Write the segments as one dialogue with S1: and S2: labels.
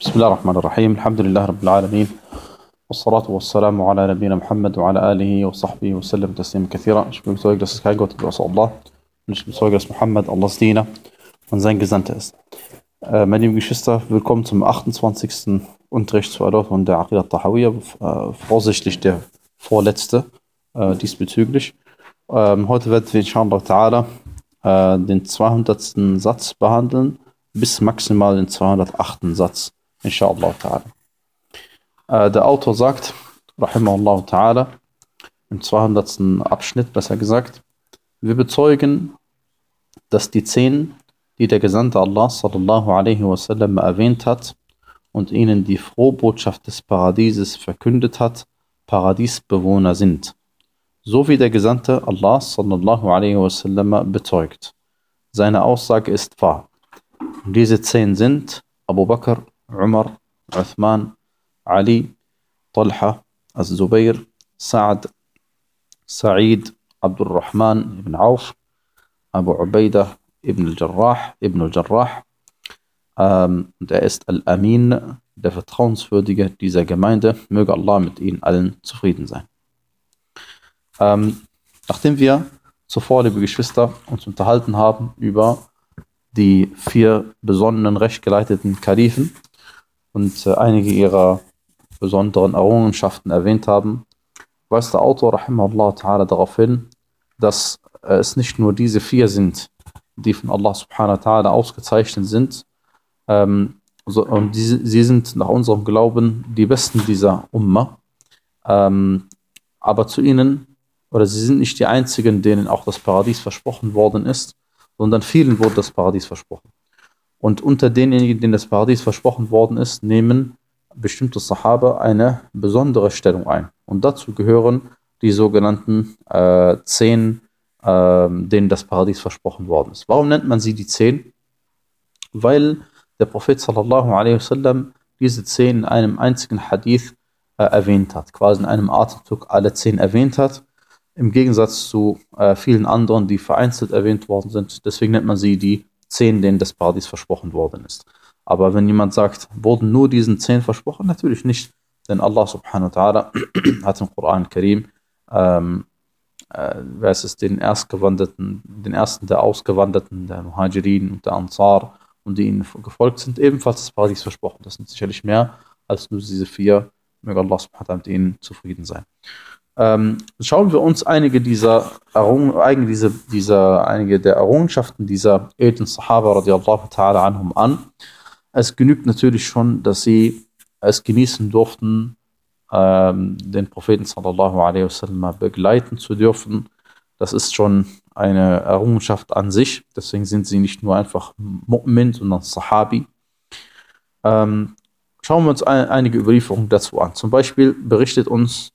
S1: بسم الله الرحمن الرحيم الحمد لله رب العالمين والصلاة والسلام على نبينا محمد وعلى آله وصحبه وسلم تسليما كثيرا Ich begrüße euch, das ist kein Gott, außer Allah. Und ich begrüße euch, dass Muhammad Allahs Diener und sein Gesandter ist. Äh, meine lieben Geschwister, willkommen zum 28. Unterricht zur Erläuterung der Aqidah Tahawiyya. Äh, vorsichtig der vorletzte äh, diesbezüglich. Ähm, heute werden wir inshallah ta'ala äh, den 200. Satz behandeln bis maximal den 208. Satz insha Allah ta'ala. Äh, der Autor sagt, rahimahullah ta'ala, im 200. Abschnitt besser gesagt, wir bezeugen, dass die zehn, die der Gesandte Allah sallallahu alaihi wasallam erwähnt hat und ihnen die Frohbotschaft des Paradieses verkündet hat, Paradiesbewohner sind. So wie der Gesandte Allah sallallahu alaihi wasallam bezeugt. Seine Aussage ist wahr. Und diese zehn sind Abu Bakr, عمر عثمان علي طلحة الزبير سعد سعيد عبد الرحمن بن عوف أبو عبيدة ابن الجراح ابن الجراح und er ist Al-Amin, der Vertrauenswürdige dieser Gemeinde. Möge Allah mit ihnen allen zufrieden sein. Ähm, nachdem wir zuvor, liebe Geschwister, uns unterhalten haben über die vier besonnenen, rechtgeleiteten Kalifen, und äh, einige ihrer besonderen Errungenschaften erwähnt haben, weist der Autor rahimahullah ta'ala darauf hin, dass äh, es nicht nur diese vier sind, die von Allah subhanahu wa ta'ala ausgezeichnet sind, ähm, so, und die, sie sind nach unserem Glauben die Besten dieser Ummah, ähm, aber zu ihnen, oder sie sind nicht die Einzigen, denen auch das Paradies versprochen worden ist, sondern vielen wurde das Paradies versprochen. Und unter denjenigen, denen das Paradies versprochen worden ist, nehmen bestimmte Sahaba eine besondere Stellung ein. Und dazu gehören die sogenannten äh, Zehn, äh, denen das Paradies versprochen worden ist. Warum nennt man sie die Zehn? Weil der Prophet sallallahu alaihi wasallam diese Zehn in einem einzigen Hadith äh, erwähnt hat, quasi in einem Atemzug alle Zehn erwähnt hat, im Gegensatz zu äh, vielen anderen, die vereinzelt erwähnt worden sind. Deswegen nennt man sie die zehn, denen des Paradies versprochen worden ist. Aber wenn jemand sagt, wurden nur diesen zehn versprochen? Natürlich nicht. Denn Allah subhanahu wa ta'ala hat im Koran Karim ähm, äh, wer es, den Erstgewanderten, den ersten der Ausgewanderten, der Muhajirin und der Ansar und die ihnen gefolgt sind, ebenfalls das Paradies versprochen. Das sind sicherlich mehr als nur diese vier. Möge Allah subhanahu wa ta'ala mit ihnen zufrieden sein. Ähm, schauen wir uns einige dieser, Errung, einige, diese, einige der Errungenschaften dieser Eltern Sahaba radiallahu ta'ala anhum an. Es genügt natürlich schon, dass sie es genießen durften, ähm, den Propheten sallallahu alaihi wasallam begleiten zu dürfen. Das ist schon eine Errungenschaft an sich. Deswegen sind sie nicht nur einfach Mu'min, sondern Sahabi. Ähm, schauen wir uns ein, einige Überlieferungen dazu an. Zum Beispiel berichtet uns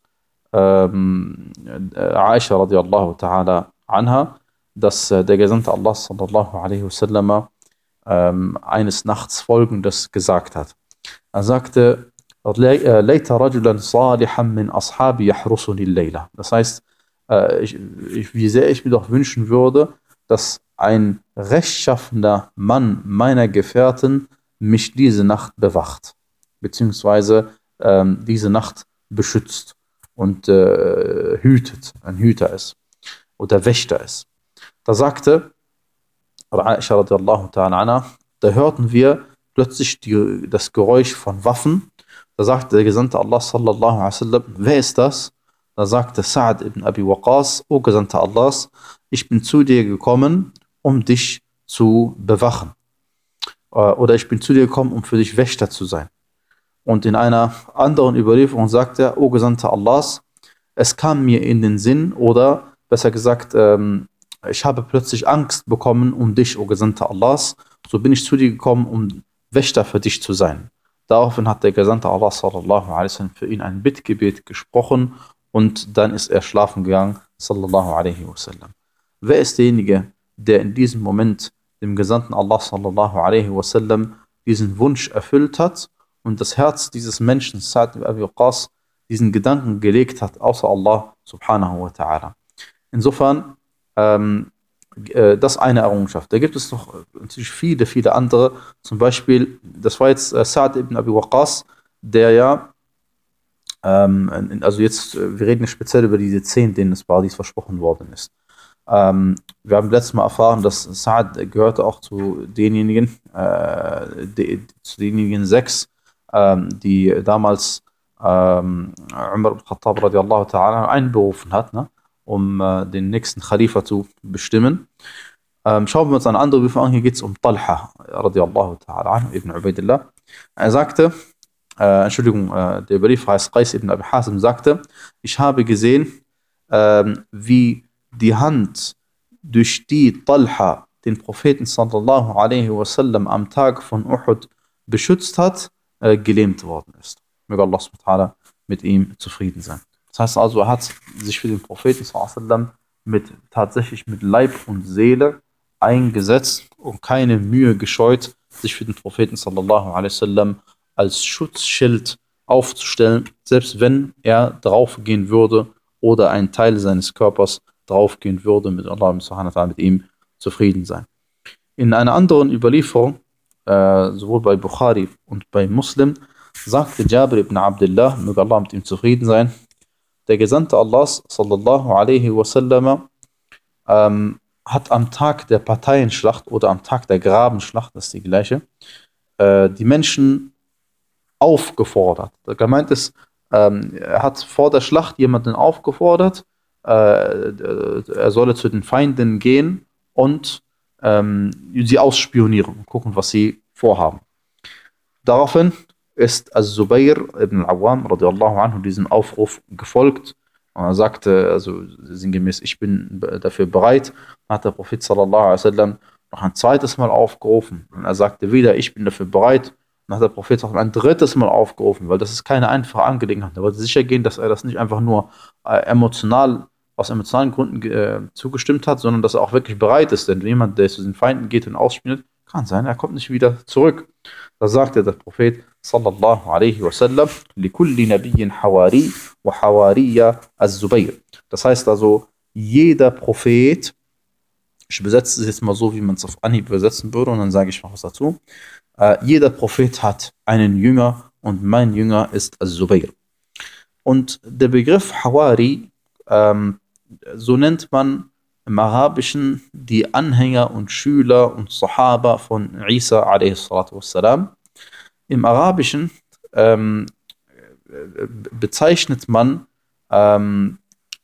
S1: ähm, äh, Aisha radiallahu ta'ala anha, dass äh, der Gesandte Allah sallallahu alaihi wasallam ähm, eines Nachts folgendes gesagt hat. Er sagte, Leita äh, rajulan saliham min ashabi yahrusuni layla. Das heißt, ich, ich, wie sehr ich mir doch wünschen würde, dass ein rechtschaffender Mann meiner Gefährten mich diese Nacht bewacht, beziehungsweise ähm, diese Nacht beschützt und äh, hütet, ein Hüter ist oder Wächter ist. Da sagte Aisha radiallahu ta'ala, da hörten wir plötzlich die, das Geräusch von Waffen. Da sagte der Gesandte Allah sallallahu alaihi wasallam, wer ist das? Da sagte Sa'ad ibn Abi Waqas, O Gesandte Allahs, ich bin zu dir gekommen, um dich zu bewachen. Äh, oder ich bin zu dir gekommen, um für dich Wächter zu sein. Und in einer anderen Überlieferung sagt er, O Gesandter Allahs, es kam mir in den Sinn oder besser gesagt, ähm, ich habe plötzlich Angst bekommen um dich, O Gesandter Allahs. So bin ich zu dir gekommen, um Wächter für dich zu sein. Daraufhin hat der Gesandte Allah sallallahu alaihi wa sallam für ihn ein Bittgebet gesprochen und dann ist er schlafen gegangen sallallahu alaihi wa sallam. Wer ist derjenige, der in diesem Moment dem Gesandten Allah sallallahu alaihi wa sallam diesen Wunsch erfüllt hat und das Herz dieses Menschen, Sa'd ibn Abi Waqas, diesen Gedanken gelegt hat, außer Allah subhanahu wa ta'ala. Insofern, ähm, äh, das eine Errungenschaft. Da gibt es noch äh, natürlich viele, viele andere. Zum Beispiel, das war jetzt äh, Sa'd ibn Abi Waqas, der ja, ähm, also jetzt, äh, wir reden speziell über diese zehn, denen das Paradies versprochen worden ist. Ähm, wir haben letztes Mal erfahren, dass Sa'd gehörte auch zu denjenigen, äh, de, zu denjenigen sechs, ähm, die damals ähm, Umar al-Khattab radiallahu ta'ala einberufen hat, ne? um äh, den nächsten Khalifa zu bestimmen. Ähm, schauen wir uns an andere Prüfung an. Hier geht es um Talha radiallahu ta'ala ibn Ubaidillah. Er sagte, äh, Entschuldigung, äh, der Brief heißt Qais ibn Abi Hasim, sagte, ich habe gesehen, wie die Hand, durch die Talha den Propheten sallallahu alaihi wasallam am Tag von Uhud beschützt hat, äh, gelähmt worden ist. Möge Allah subhanahu mit ihm zufrieden sein. Das heißt also, er hat sich für den Propheten sallam, mit tatsächlich mit Leib und Seele eingesetzt und keine Mühe gescheut, sich für den Propheten sallallahu alaihi wasallam als Schutzschild aufzustellen, selbst wenn er draufgehen würde oder ein Teil seines Körpers draufgehen würde, mit Allah subhanahu mit ihm zufrieden sein. In einer anderen Überlieferung äh, sowohl bei Bukhari und bei Muslim, sagte Jabir ibn Abdullah, möge Allah mit ihm zufrieden sein, der Gesandte Allahs, sallallahu alaihi wasallam, ähm, hat am Tag der Parteienschlacht oder am Tag der Grabenschlacht, das ist die gleiche, äh, die Menschen aufgefordert. Da gemeint ist, ähm, er hat vor der Schlacht jemanden aufgefordert, äh, äh er solle zu den Feinden gehen und ähm, sie ausspionieren und gucken, was sie vorhaben. Daraufhin ist Al-Zubayr ibn al-Awwam radiallahu anhu diesem Aufruf gefolgt und er sagte, also sinngemäß, ich bin dafür bereit, hat der Prophet sallallahu alaihi wasallam noch ein zweites Mal aufgerufen und er sagte wieder, ich bin dafür bereit und hat der Prophet auch ein drittes Mal aufgerufen, weil das ist keine einfache Angelegenheit. Er wollte sicher gehen, dass er das nicht einfach nur äh, emotional aus emotionalen Gründen äh, zugestimmt hat, sondern dass er auch wirklich bereit ist. Denn jemand, der zu den Feinden geht und ausspielt, kann sein, er kommt nicht wieder zurück. Da sagte der Prophet sallallahu alaihi wasallam, likulli nabiyin hawari wa hawariya az-zubayr. Das heißt also, jeder Prophet, ich übersetze es jetzt mal so, wie man es auf Anhieb übersetzen würde und dann sage ich noch was dazu. Äh, jeder Prophet hat einen Jünger und mein Jünger ist az-Zubayr. Und der Begriff Hawari ähm, so nennt man im Arabischen die Anhänger und Schüler und Sahaba von Isa wassalam. Im Arabischen ähm, äh, bezeichnet man ähm,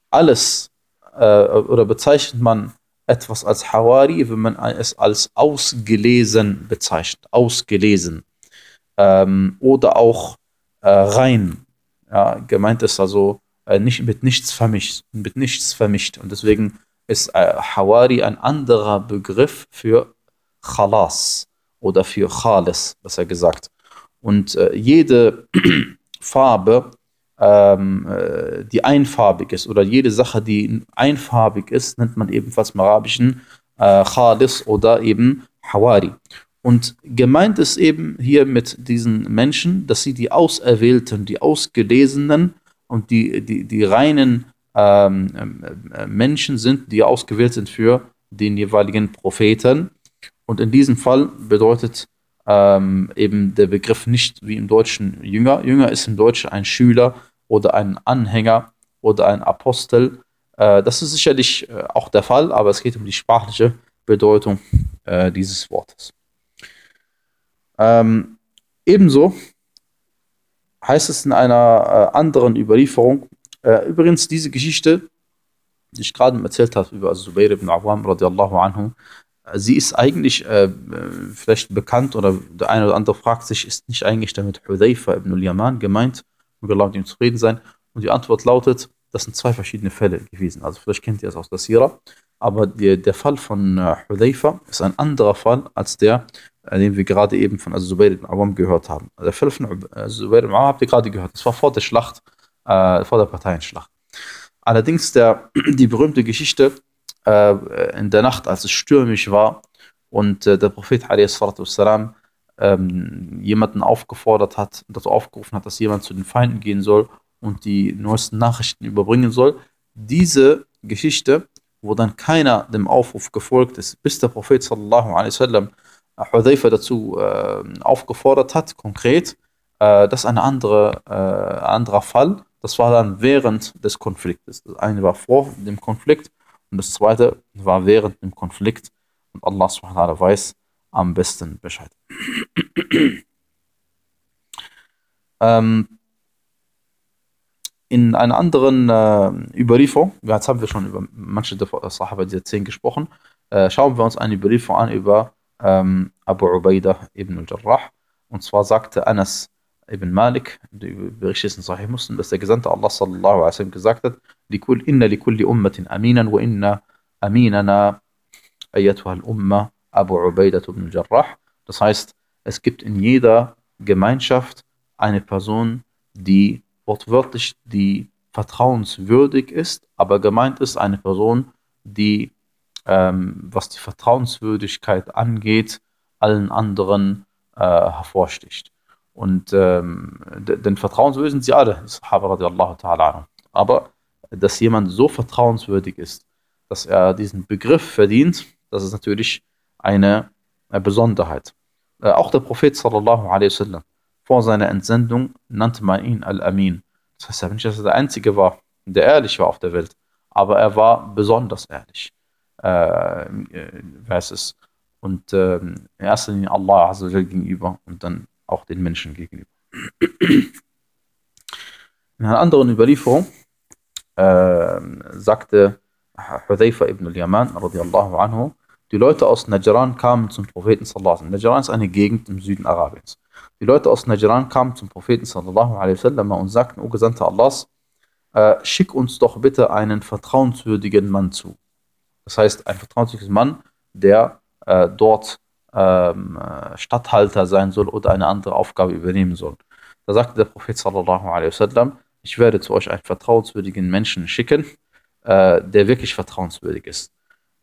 S1: alles äh, oder bezeichnet man etwas als Hawari, wenn man es als ausgelesen bezeichnet, ausgelesen ähm, oder auch äh, rein. Ja, gemeint ist also äh, nicht, mit, nichts vermischt, mit nichts vermischt. Und deswegen ist äh, Hawari ein anderer Begriff für Khalas oder für Chalis, besser gesagt. Und äh, jede Farbe, ähm, äh, die einfarbig ist oder jede Sache, die einfarbig ist, nennt man ebenfalls im Arabischen äh, Khalis oder eben Hawari. Und gemeint ist eben hier mit diesen Menschen, dass sie die Auserwählten, die Ausgelesenen und die, die, die reinen ähm, äh, Menschen sind, die ausgewählt sind für den jeweiligen Propheten. Und in diesem Fall bedeutet ähm, eben der Begriff nicht wie im Deutschen Jünger. Jünger ist im Deutschen ein Schüler oder ein Anhänger oder ein Apostel. Äh, das ist sicherlich äh, auch der Fall, aber es geht um die sprachliche Bedeutung äh, dieses Wortes. Ähm, ebenso heißt es in einer äh, anderen Überlieferung, äh, übrigens diese Geschichte, die ich gerade erzählt habe über Zubair ibn Awam radiallahu anhu, äh, sie ist eigentlich äh, äh, vielleicht bekannt oder der eine oder andere fragt sich, ist nicht eigentlich damit Hudayfa ibn Yaman gemeint? Und wir ihm zufrieden sein. Und die Antwort lautet, das sind zwei verschiedene Fälle gewesen. Also vielleicht kennt ihr es aus der Sira. Aber die, der Fall von äh, Hudayfa ist ein anderer Fall als der den wir gerade eben von also Zubair ibn Awam gehört haben. Also der Fall also von Zubair ibn Awam habt ihr gerade gehört. Das war vor der Schlacht, äh, vor der Parteienschlacht. Allerdings der, die berühmte Geschichte äh, in der Nacht, als es stürmisch war und äh, der Prophet والسلام, ähm, jemanden aufgefordert hat, dazu aufgerufen hat, dass jemand zu den Feinden gehen soll und die neuesten Nachrichten überbringen soll. Diese Geschichte, wo dann keiner dem Aufruf gefolgt ist, bis der Prophet sallallahu alaihi wa sallam, Hudayfa dazu äh, aufgefordert hat, konkret, äh, das ist ein andere, äh, anderer Fall. Das war dann während des Konfliktes. Das eine war vor dem Konflikt und das zweite war während dem Konflikt. Und Allah subhanahu wa ta'ala weiß am besten Bescheid. ähm, in einer anderen äh, Überlieferung, jetzt haben wir schon über manche der Sahaba dieser 10 gesprochen, äh, schauen wir uns eine Überlieferung an über ähm, Abu Ubaidah ibn Jarrah. Und zwar sagte Anas ibn Malik, berichtet in Sahih Muslim, dass der Gesandte Allah sallallahu alaihi wasallam gesagt hat, لكل, inna likulli ummatin aminan wa inna aminana ayyatuha al-umma Abu Ubaidah ibn Jarrah. Das heißt, es gibt in jeder Gemeinschaft eine Person, die wortwörtlich die vertrauenswürdig ist, aber gemeint ist eine Person, die ähm, was die Vertrauenswürdigkeit angeht, allen anderen äh, hervorsticht. Und ähm, denn vertrauenswürdig sind sie alle, Sahaba radiallahu ta'ala. Aber dass jemand so vertrauenswürdig ist, dass er diesen Begriff verdient, das ist natürlich eine Besonderheit. Äh, auch der Prophet sallallahu alaihi wasallam vor seiner Entsendung nannte man ihn Al-Amin. Das heißt ja nicht, dass er der Einzige war, der ehrlich war auf der Welt, aber er war besonders ehrlich. Äh, äh, Verses. Und äh, in erster Linie Allah Azzawajal gegenüber und dann auch den Menschen gegenüber. In einer anderen Überlieferung äh, sagte Hudayfa ibn al-Yaman radiallahu anhu, die Leute aus Najran kamen zum Propheten sallallahu alaihi wasallam. Najran ist eine Gegend im Süden Arabiens. Die Leute aus Najran kamen zum Propheten sallallahu alaihi wasallam und sagten, O Gesandter Allahs, äh, schick uns doch bitte einen vertrauenswürdigen Mann zu. Das heißt, ein vertrauenswürdiger Mann, der äh, dort ähm, äh, Statthalter sein soll oder eine andere Aufgabe übernehmen soll. Da sagte der Prophet sallallahu alaihi wasallam, ich werde zu euch einen vertrauenswürdigen Menschen schicken, äh, der wirklich vertrauenswürdig ist.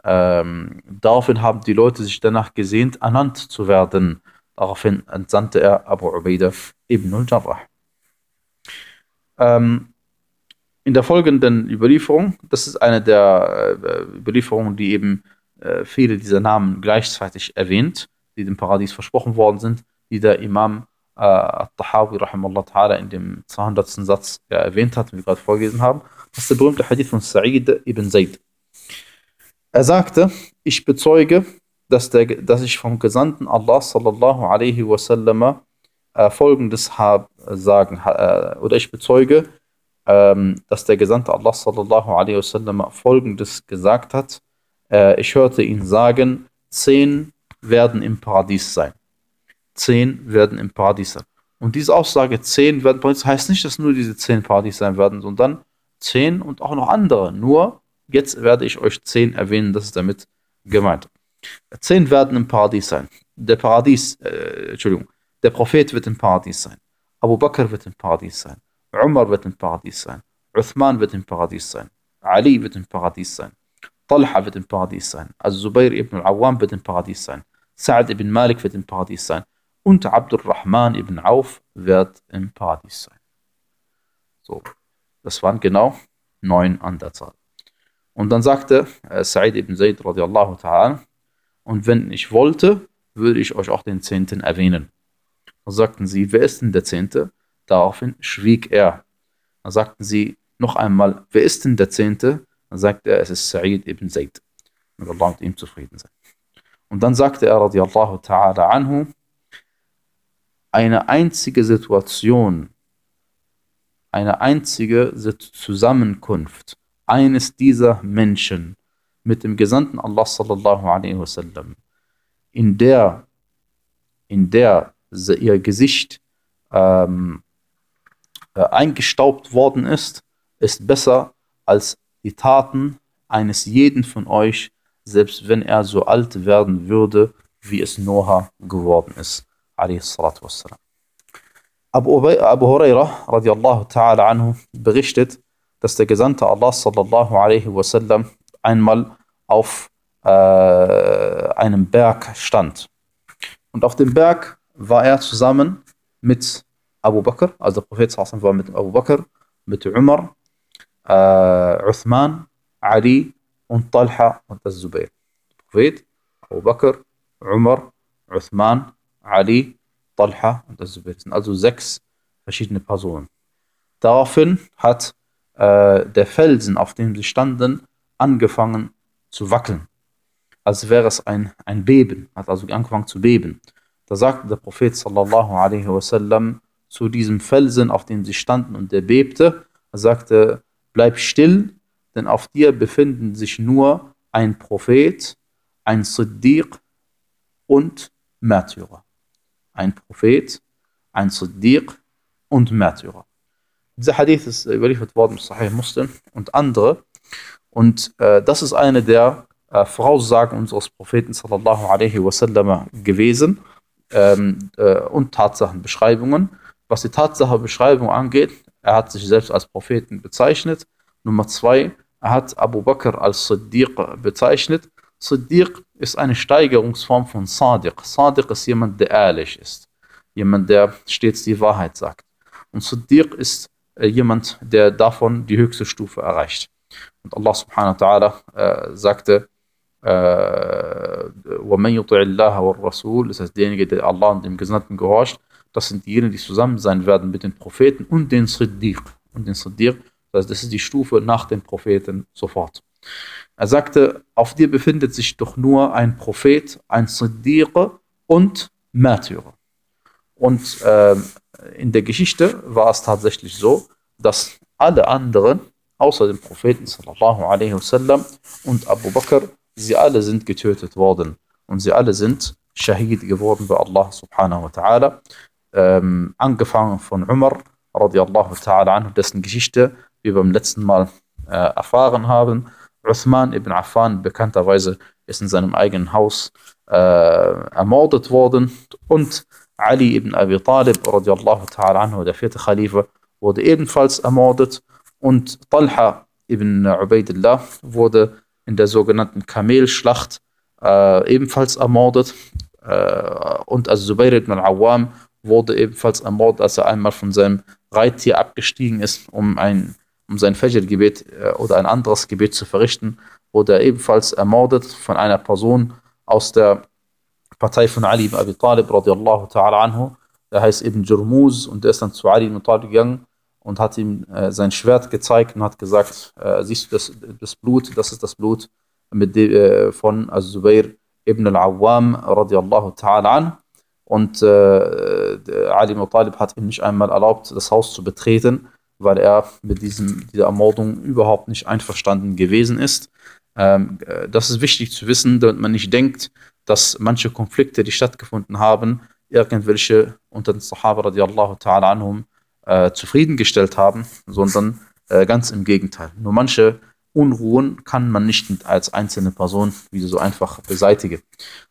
S1: Ähm, daraufhin haben die Leute sich danach gesehnt, ernannt zu werden. Daraufhin entsandte er Abu Ubaidah ibn al-Jarrah. Ähm, in der folgenden Überlieferung, das ist eine der äh, Überlieferungen, die eben äh, viele dieser Namen gleichzeitig erwähnt, die dem Paradies versprochen worden sind, die der Imam äh, Al-Tahawi ta'ala in dem 200. Satz ja, erwähnt hat, den wir gerade vorgelesen haben. Das ist der berühmte Hadith von Sa'id ibn Zayd. Er sagte, ich bezeuge, dass, der, dass ich vom Gesandten Allah sallallahu alaihi wasallam äh, folgendes hab, sagen, äh, oder ich bezeuge, ähm, dass der Gesandte Allah sallallahu alaihi wasallam folgendes gesagt hat. Äh, ich hörte ihn sagen, zehn werden im Paradies sein. Zehn werden im Paradies sein. Und diese Aussage, zehn werden im Paradies, heißt nicht, dass nur diese zehn Paradies sein werden, sondern zehn und auch noch andere. Nur jetzt werde ich euch zehn erwähnen, das ist damit gemeint. Zehn werden im Paradies sein. Der Paradies, äh, Entschuldigung, der Prophet wird im Paradies sein. Abu Bakr wird im Paradies sein. Umar wird im Paradies sein. Uthman wird im Paradies sein. Ali wird im Paradies sein. Talha wird im Paradies sein. Also Zubair ibn al-Awwam wird im Paradies sein. Sa'ad ibn Malik wird im Paradies sein. Und Abdurrahman ibn Auf wird im Paradies sein. So, das waren genau neun an der Zahl. Und dann sagte äh, Sa'id ibn Zayd radiallahu ta'ala, und wenn ich wollte, würde ich euch auch den Zehnten erwähnen. Da sagten sie, wer ist denn der Zehnte? Daraufhin schwieg er. Dann sagten sie noch einmal, wer ist denn der Zehnte? Dann sagte er, es ist Sa'id ibn Zayd. Und Allah mit ihm zufrieden sein. Und dann sagte er, radiallahu ta'ala anhu, eine einzige Situation, eine einzige Zusammenkunft eines dieser Menschen mit dem Gesandten Allah sallallahu alaihi wasallam, in der, in der ihr Gesicht ähm, äh, eingestaubt worden ist, ist besser als die Taten eines jeden von euch, selbst wenn er so alt werden würde, wie es Noah geworden ist. Abu, Abu Huraira radiallahu ta'ala anhu berichtet, dass der Gesandte Allah sallallahu alaihi wasallam einmal auf äh, einem Berg stand. Und auf dem Berg war er zusammen mit Abu Bakr, also der Prophet war mit Abu Bakr, mit Umar, äh, Uthman, Ali und Talha und das Zubair. Prophet, Abu Bakr, Umar, Uthman, Ali, Talha und das Zubair. sind also sechs verschiedene Personen. Daraufhin hat äh, der Felsen, auf dem sie standen, angefangen zu wackeln. Als wäre es ein, ein Beben, hat also angefangen zu beben. Da sagte der Prophet sallallahu alaihi wasallam, zu diesem Felsen, auf dem sie standen und er bebte. Er sagte, bleib still, denn auf dir befinden sich nur ein Prophet, ein Siddiq und Märtyrer. Ein Prophet, ein Siddiq und Märtyrer. Dieser Hadith ist äh, überliefert worden, Sahih Muslim und andere. Und äh, das ist eine der äh, Voraussagen unseres Propheten sallallahu alaihi wasallam gewesen ähm, äh, und Tatsachenbeschreibungen was die Tatsachebeschreibung angeht, er hat sich selbst als Propheten bezeichnet. Nummer zwei, er hat Abu Bakr als Siddiq bezeichnet. Siddiq ist eine Steigerungsform von Sadiq. Sadiq ist jemand, der ehrlich ist. Jemand, der stets die Wahrheit sagt. Und Siddiq ist äh, jemand, der davon die höchste Stufe erreicht. Und Allah subhanahu wa ta'ala äh, sagte, äh, وَمَنْ يُطِعِ اللَّهَ وَالرَّسُولِ Das heißt, derjenige, der Allah und dem Gesandten gehorcht, das sind diejenigen, die zusammen sein werden mit den Propheten und den Siddiq. Und den Siddiq, das ist die Stufe nach den Propheten sofort. Er sagte, auf dir befindet sich doch nur ein Prophet, ein Siddiq und Märtyrer. Und äh, in der Geschichte war es tatsächlich so, dass alle anderen, außer dem Propheten sallallahu alaihi wasallam und Abu Bakr, sie alle sind getötet worden. Und sie alle sind Shahid geworden bei Allah subhanahu wa ta'ala ähm, angefangen von Umar radiallahu ta'ala anhu, dessen Geschichte wir beim letzten Mal äh, erfahren haben. Uthman ibn Affan bekannterweise ist in seinem eigenen Haus äh, ermordet worden und Ali ibn Abi Talib radiallahu ta'ala anhu, der vierte Khalifa, wurde ebenfalls ermordet und Talha ibn Ubaidullah wurde in der sogenannten Kamelschlacht äh, ebenfalls ermordet äh, und also Zubair ibn al-Awwam wurde ebenfalls ermordet, als er einmal von seinem Reittier abgestiegen ist, um, ein, um sein Fajr-Gebet äh, oder ein anderes Gebet zu verrichten, wurde er ebenfalls ermordet von einer Person aus der Partei von Ali ibn Abi Talib radiallahu ta'ala anhu. Der heißt Ibn Jurmuz und der ist dann zu Ali ibn Talib gegangen und hat ihm äh, sein Schwert gezeigt und hat gesagt, äh, siehst du das, das, Blut, das ist das Blut mit dem, äh, von Az-Zubair ibn al-Awwam radiallahu ta'ala anhu und äh, äh, Ali Mutalib hat ihm nicht einmal erlaubt, das Haus zu betreten, weil er mit diesem, dieser Ermordung überhaupt nicht einverstanden gewesen ist. Ähm, äh, das ist wichtig zu wissen, damit man nicht denkt, dass manche Konflikte, die stattgefunden haben, irgendwelche unter den Sahaba radiallahu ta'ala anhum äh, zufriedengestellt haben, sondern äh, ganz im Gegenteil. Nur manche Unruhen kann man nicht als einzelne Person wieder so einfach beseitigen.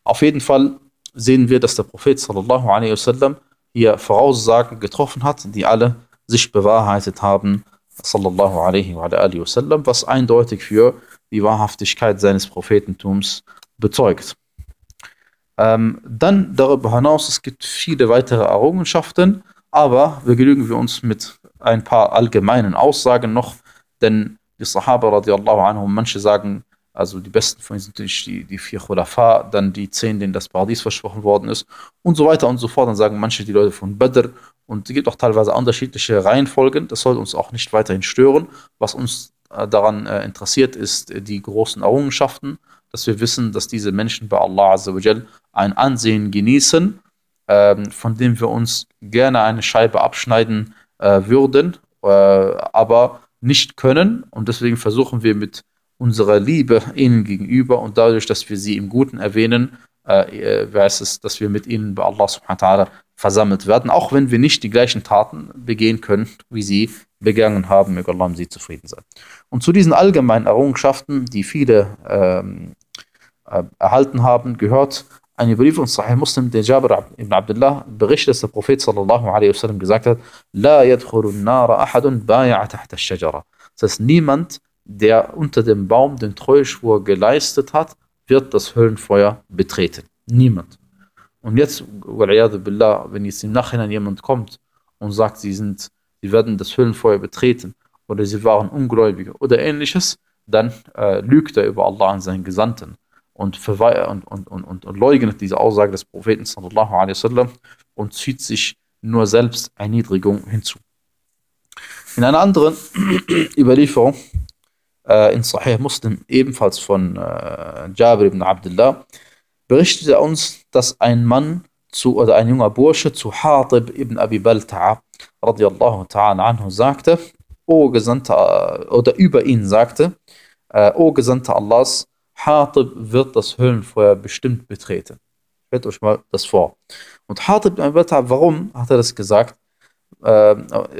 S1: Auf jeden Fall sehen wir, dass der Prophet sallallahu alaihi wasallam hier Voraussagen getroffen hat, die alle sich bewahrheitet haben, sallallahu alaihi wa alihi wasallam, was eindeutig für die Wahrhaftigkeit seines Prophetentums bezeugt. Ähm, dann darüber hinaus, es gibt viele weitere Errungenschaften, aber wir genügen wir uns mit ein paar allgemeinen Aussagen noch, denn die Sahaba radiallahu anhum, manche sagen, also die besten von ihnen sind natürlich die, die vier Khulafa, dann die zehn, denen das Paradies versprochen worden ist und so weiter und so fort. Dann sagen manche die Leute von Badr und es gibt auch teilweise unterschiedliche Reihenfolgen. Das soll uns auch nicht weiterhin stören. Was uns äh, daran äh, interessiert, ist äh, die großen Errungenschaften, dass wir wissen, dass diese Menschen bei Allah Azzawajal ein Ansehen genießen, ähm, von dem wir uns gerne eine Scheibe abschneiden würden, aber nicht können. Und deswegen versuchen wir mit unserer Liebe ihnen gegenüber und dadurch, dass wir sie im Guten erwähnen, äh, heißt äh, es, dass wir mit ihnen bei Allah subhanahu wa ta'ala versammelt werden, auch wenn wir nicht die gleichen Taten begehen können, wie sie begangen haben. Möge Allah mit sie zufrieden sein. Und zu diesen allgemeinen Errungenschaften, die viele ähm, äh, erhalten haben, gehört eine Überlieferung Sahih Muslim, den Jabir ibn Abdullah berichtet, dass der Prophet sallallahu alaihi wasallam gesagt hat, La yadkhulun nara ahadun bay'a tahta shajara. Das heißt, niemand der unter dem Baum den Treuschwur geleistet hat, wird das Höllenfeuer betreten. Niemand. Und jetzt, billah, wenn jetzt im Nachhinein jemand kommt und sagt, sie, sind, sie werden das Höllenfeuer betreten oder sie waren Ungläubige oder ähnliches, dann äh, lügt er über Allah und seinen Gesandten und, und, und, und, und leugnet diese Aussage des Propheten sallallahu alaihi wasallam und zieht sich nur selbst Erniedrigung hinzu. In einer anderen Überlieferung äh, in Sahih Muslim, ebenfalls von äh, Jabir ibn Abdullah, berichtet er uns, dass ein Mann zu, oder ein junger Bursche zu Hatib ibn Abi Balta'a radiallahu ta'ala anhu sagte, O Gesandter, äh, oder über ihn sagte, äh, O Gesandter Allahs, Hatib wird das Höllenfeuer bestimmt betreten. Stellt euch mal das vor. Und Hatib ibn Abi Balta'a, warum hat er das gesagt? Äh,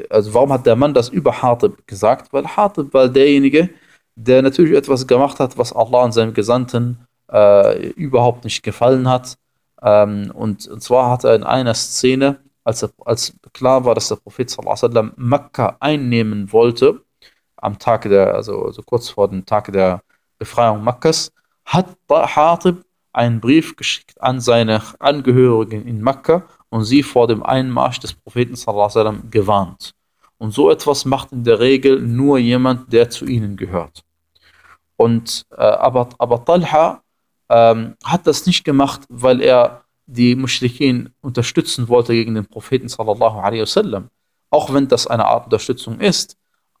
S1: also warum hat der Mann das über Hatib gesagt? Weil Hatib war derjenige, der der natürlich etwas gemacht hat, was Allah und seinem Gesandten äh, überhaupt nicht gefallen hat. Ähm, und, und, zwar hat er in einer Szene, als, er, als klar war, dass der Prophet sallam, Mekka einnehmen wollte, am Tag der, also, also kurz vor dem Tag der Befreiung Makkas, hat Hatib einen Brief geschickt an seine Angehörigen in Mekka und sie vor dem Einmarsch des Propheten sallam, gewarnt. Und so etwas macht in der Regel nur jemand, der zu ihnen gehört. Und, äh, aber, aber Talha ähm, hat das nicht gemacht, weil er die Mushrikin unterstützen wollte gegen den Propheten sallallahu alaihi wasallam, auch wenn das eine Art Unterstützung ist,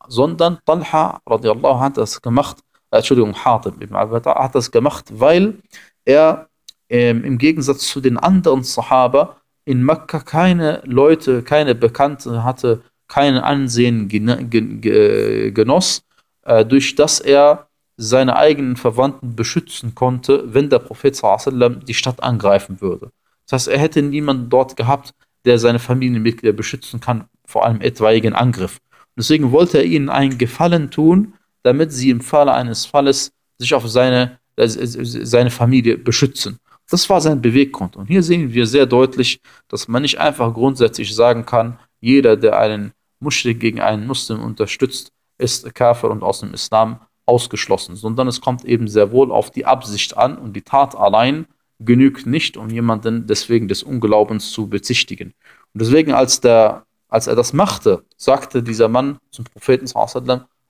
S1: sondern Talha radiallahu hat das gemacht, äh, Entschuldigung, Hatib ibn Abata hat das gemacht, weil er ähm, im Gegensatz zu den anderen Sahaba in Mekka keine Leute, keine Bekannte hatte, kein Ansehen äh, genoss, äh, durch das er seine eigenen Verwandten beschützen konnte, wenn der Prophet sallam, die Stadt angreifen würde. Das heißt, er hätte niemanden dort gehabt, der seine Familienmitglieder beschützen kann, vor allem etwaigen Angriff. Und deswegen wollte er ihnen einen Gefallen tun, damit sie im Falle eines Falles sich auf seine, äh, seine Familie beschützen. Das war sein Beweggrund. Und hier sehen wir sehr deutlich, dass man nicht einfach grundsätzlich sagen kann, jeder, der einen Muschrik gegen einen Muslim unterstützt, ist Kafir und aus dem Islam ausgeschlossen, sondern es kommt eben sehr wohl auf die Absicht an und die Tat allein genügt nicht, um jemanden deswegen des Unglaubens zu bezichtigen. Und deswegen, als, der, als er das machte, sagte dieser Mann zum Propheten,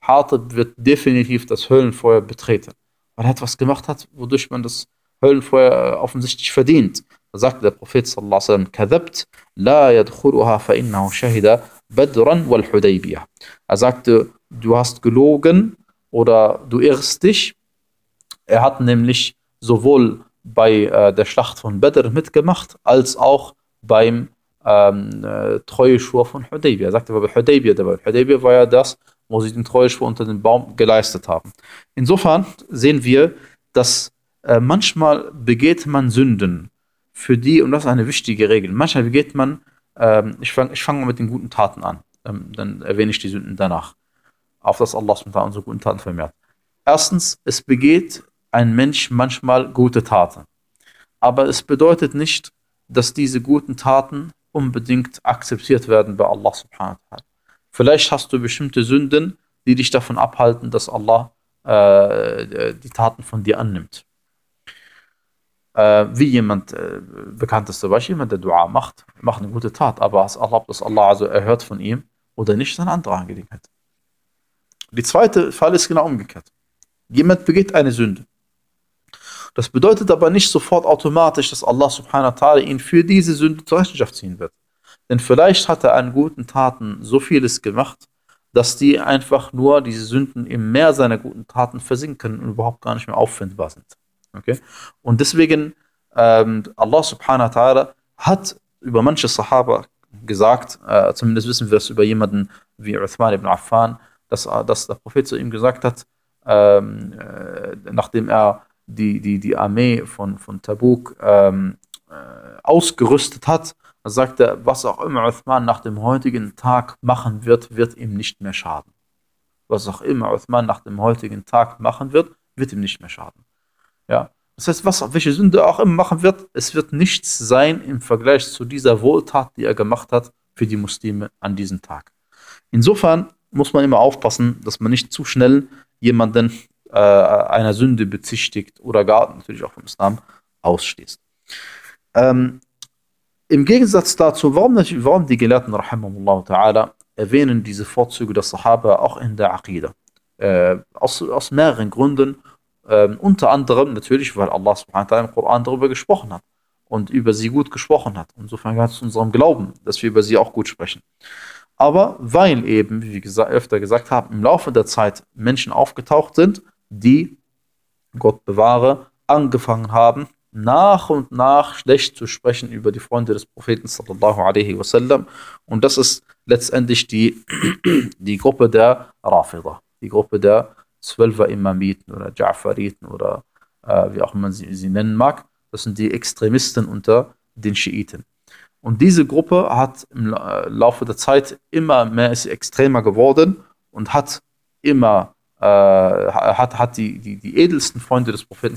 S1: Hartib wird definitiv das Höllenfeuer betreten, weil er etwas gemacht hat, wodurch man das Höllenfeuer äh, offensichtlich verdient. Da sagte der Prophet, Kadabt, la yadkhuruha fa innahu shahida badran Er sagte, du hast gelogen, oder du irrst dich. Er hat nämlich sowohl bei äh, der Schlacht von Badr mitgemacht, als auch beim ähm, äh, Treueschwur von Hudaybiyah. Er sagte, aber bei Hudaybiyah dabei. Hudaybiyah war ja das, wo sie den Treueschwur unter den Baum geleistet haben. Insofern sehen wir, dass äh, manchmal begeht man Sünden, für die, und das ist eine wichtige Regel, manchmal begeht man, ähm, ich fange ich fang mal mit den guten Taten an, ähm, dann erwähne ich die Sünden danach auf das Allah unsere guten Taten vermehrt. Erstens, es begeht ein Mensch manchmal gute Taten. Aber es bedeutet nicht, dass diese guten Taten unbedingt akzeptiert werden bei Allah subhanahu wa ta'ala. Vielleicht hast du bestimmte Sünden, die dich davon abhalten, dass Allah äh, die Taten von dir annimmt. Äh, wie jemand, äh, bekanntes zum Beispiel, jemand, der Dua macht, macht eine gute Tat, aber es erlaubt, dass Allah also erhört von ihm oder nicht, ist eine andere Angelegenheit. Die zweite Fall ist genau umgekehrt. Jemand begeht eine Sünde. Das bedeutet aber nicht sofort automatisch, dass Allah subhanahu wa ta'ala ihn für diese Sünde zur Rechenschaft ziehen wird. Denn vielleicht hat er an guten Taten so vieles gemacht, dass die einfach nur diese Sünden im Meer seiner guten Taten versinken und überhaupt gar nicht mehr auffindbar sind. Okay? Und deswegen, ähm, Allah subhanahu wa ta'ala hat über manche Sahaba gesagt, äh, zumindest wissen wir es über jemanden wie Uthman ibn Affan, dass, äh, dass der Prophet zu ihm gesagt hat, ähm, äh, nachdem er die, die, die Armee von, von Tabuk ähm, äh, ausgerüstet hat, sagt er, was auch immer Uthman nach dem heutigen Tag machen wird, wird ihm nicht mehr schaden. Was auch immer Uthman nach dem heutigen Tag machen wird, wird ihm nicht mehr schaden. Ja. Das heißt, was, welche Sünde auch immer machen wird, es wird nichts sein im Vergleich zu dieser Wohltat, die er gemacht hat für die Muslime an diesem Tag. Insofern muss man immer aufpassen, dass man nicht zu schnell jemanden äh, einer Sünde bezichtigt oder gar natürlich auch vom Islam ausschließt. Ähm, Im Gegensatz dazu, warum, warum die Gelehrten ta'ala, erwähnen diese Vorzüge der Sahaba auch in der Aqidah? Äh, aus, aus mehreren Gründen, äh, unter anderem natürlich, weil Allah subhanahu wa im Koran darüber gesprochen hat und über sie gut gesprochen hat. Insofern gehört es zu unserem Glauben, dass wir über sie auch gut sprechen. Aber weil eben, wie wir gesagt, öfter gesagt haben, im Laufe der Zeit Menschen aufgetaucht sind, die, Gott bewahre, angefangen haben, nach und nach schlecht zu sprechen über die Freunde des Propheten sallallahu alaihi wasallam. Und das ist letztendlich die, die Gruppe der Rafida, die Gruppe der Zwölfer Imamiten oder Ja'fariten oder äh, wie auch man sie, sie nennen mag. Das sind die Extremisten unter den Schiiten. Und diese Gruppe hat im äh, Laufe der Zeit immer mehr ist extremer geworden und hat immer äh, hat, hat die, die, die edelsten Freunde des Propheten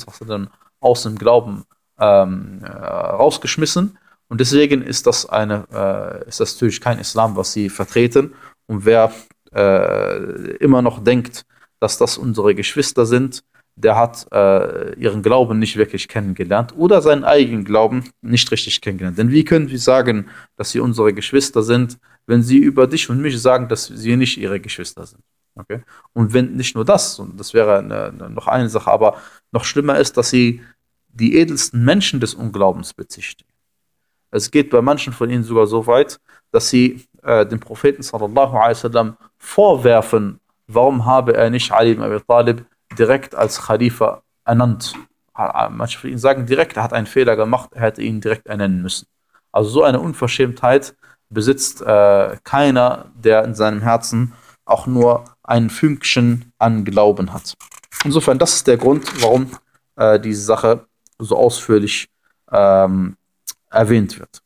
S1: aus dem Glauben ähm, äh, rausgeschmissen. Und deswegen ist das eine äh, ist das natürlich kein Islam, was sie vertreten. Und wer äh, immer noch denkt, dass das unsere Geschwister sind der hat äh, ihren Glauben nicht wirklich kennengelernt oder seinen eigenen Glauben nicht richtig kennengelernt. Denn wie können wir sagen, dass sie unsere Geschwister sind, wenn sie über dich und mich sagen, dass sie nicht ihre Geschwister sind? Okay? Und wenn nicht nur das, und das wäre eine, noch eine Sache, aber noch schlimmer ist, dass sie die edelsten Menschen des Unglaubens bezichtigen. Es geht bei manchen von ihnen sogar so weit, dass sie äh, dem Propheten sallallahu alaihi wasallam vorwerfen, warum habe er nicht Ali ibn Abi Talib direkt als Khalifa ernannt. Manche von ihnen sagen direkt, er hat einen Fehler gemacht, er hätte ihn direkt ernennen müssen. Also so eine Unverschämtheit besitzt äh, keiner, der in seinem Herzen auch nur ein Fünkchen an Glauben hat. Insofern, das ist der Grund, warum äh, diese Sache so ausführlich ähm, erwähnt wird.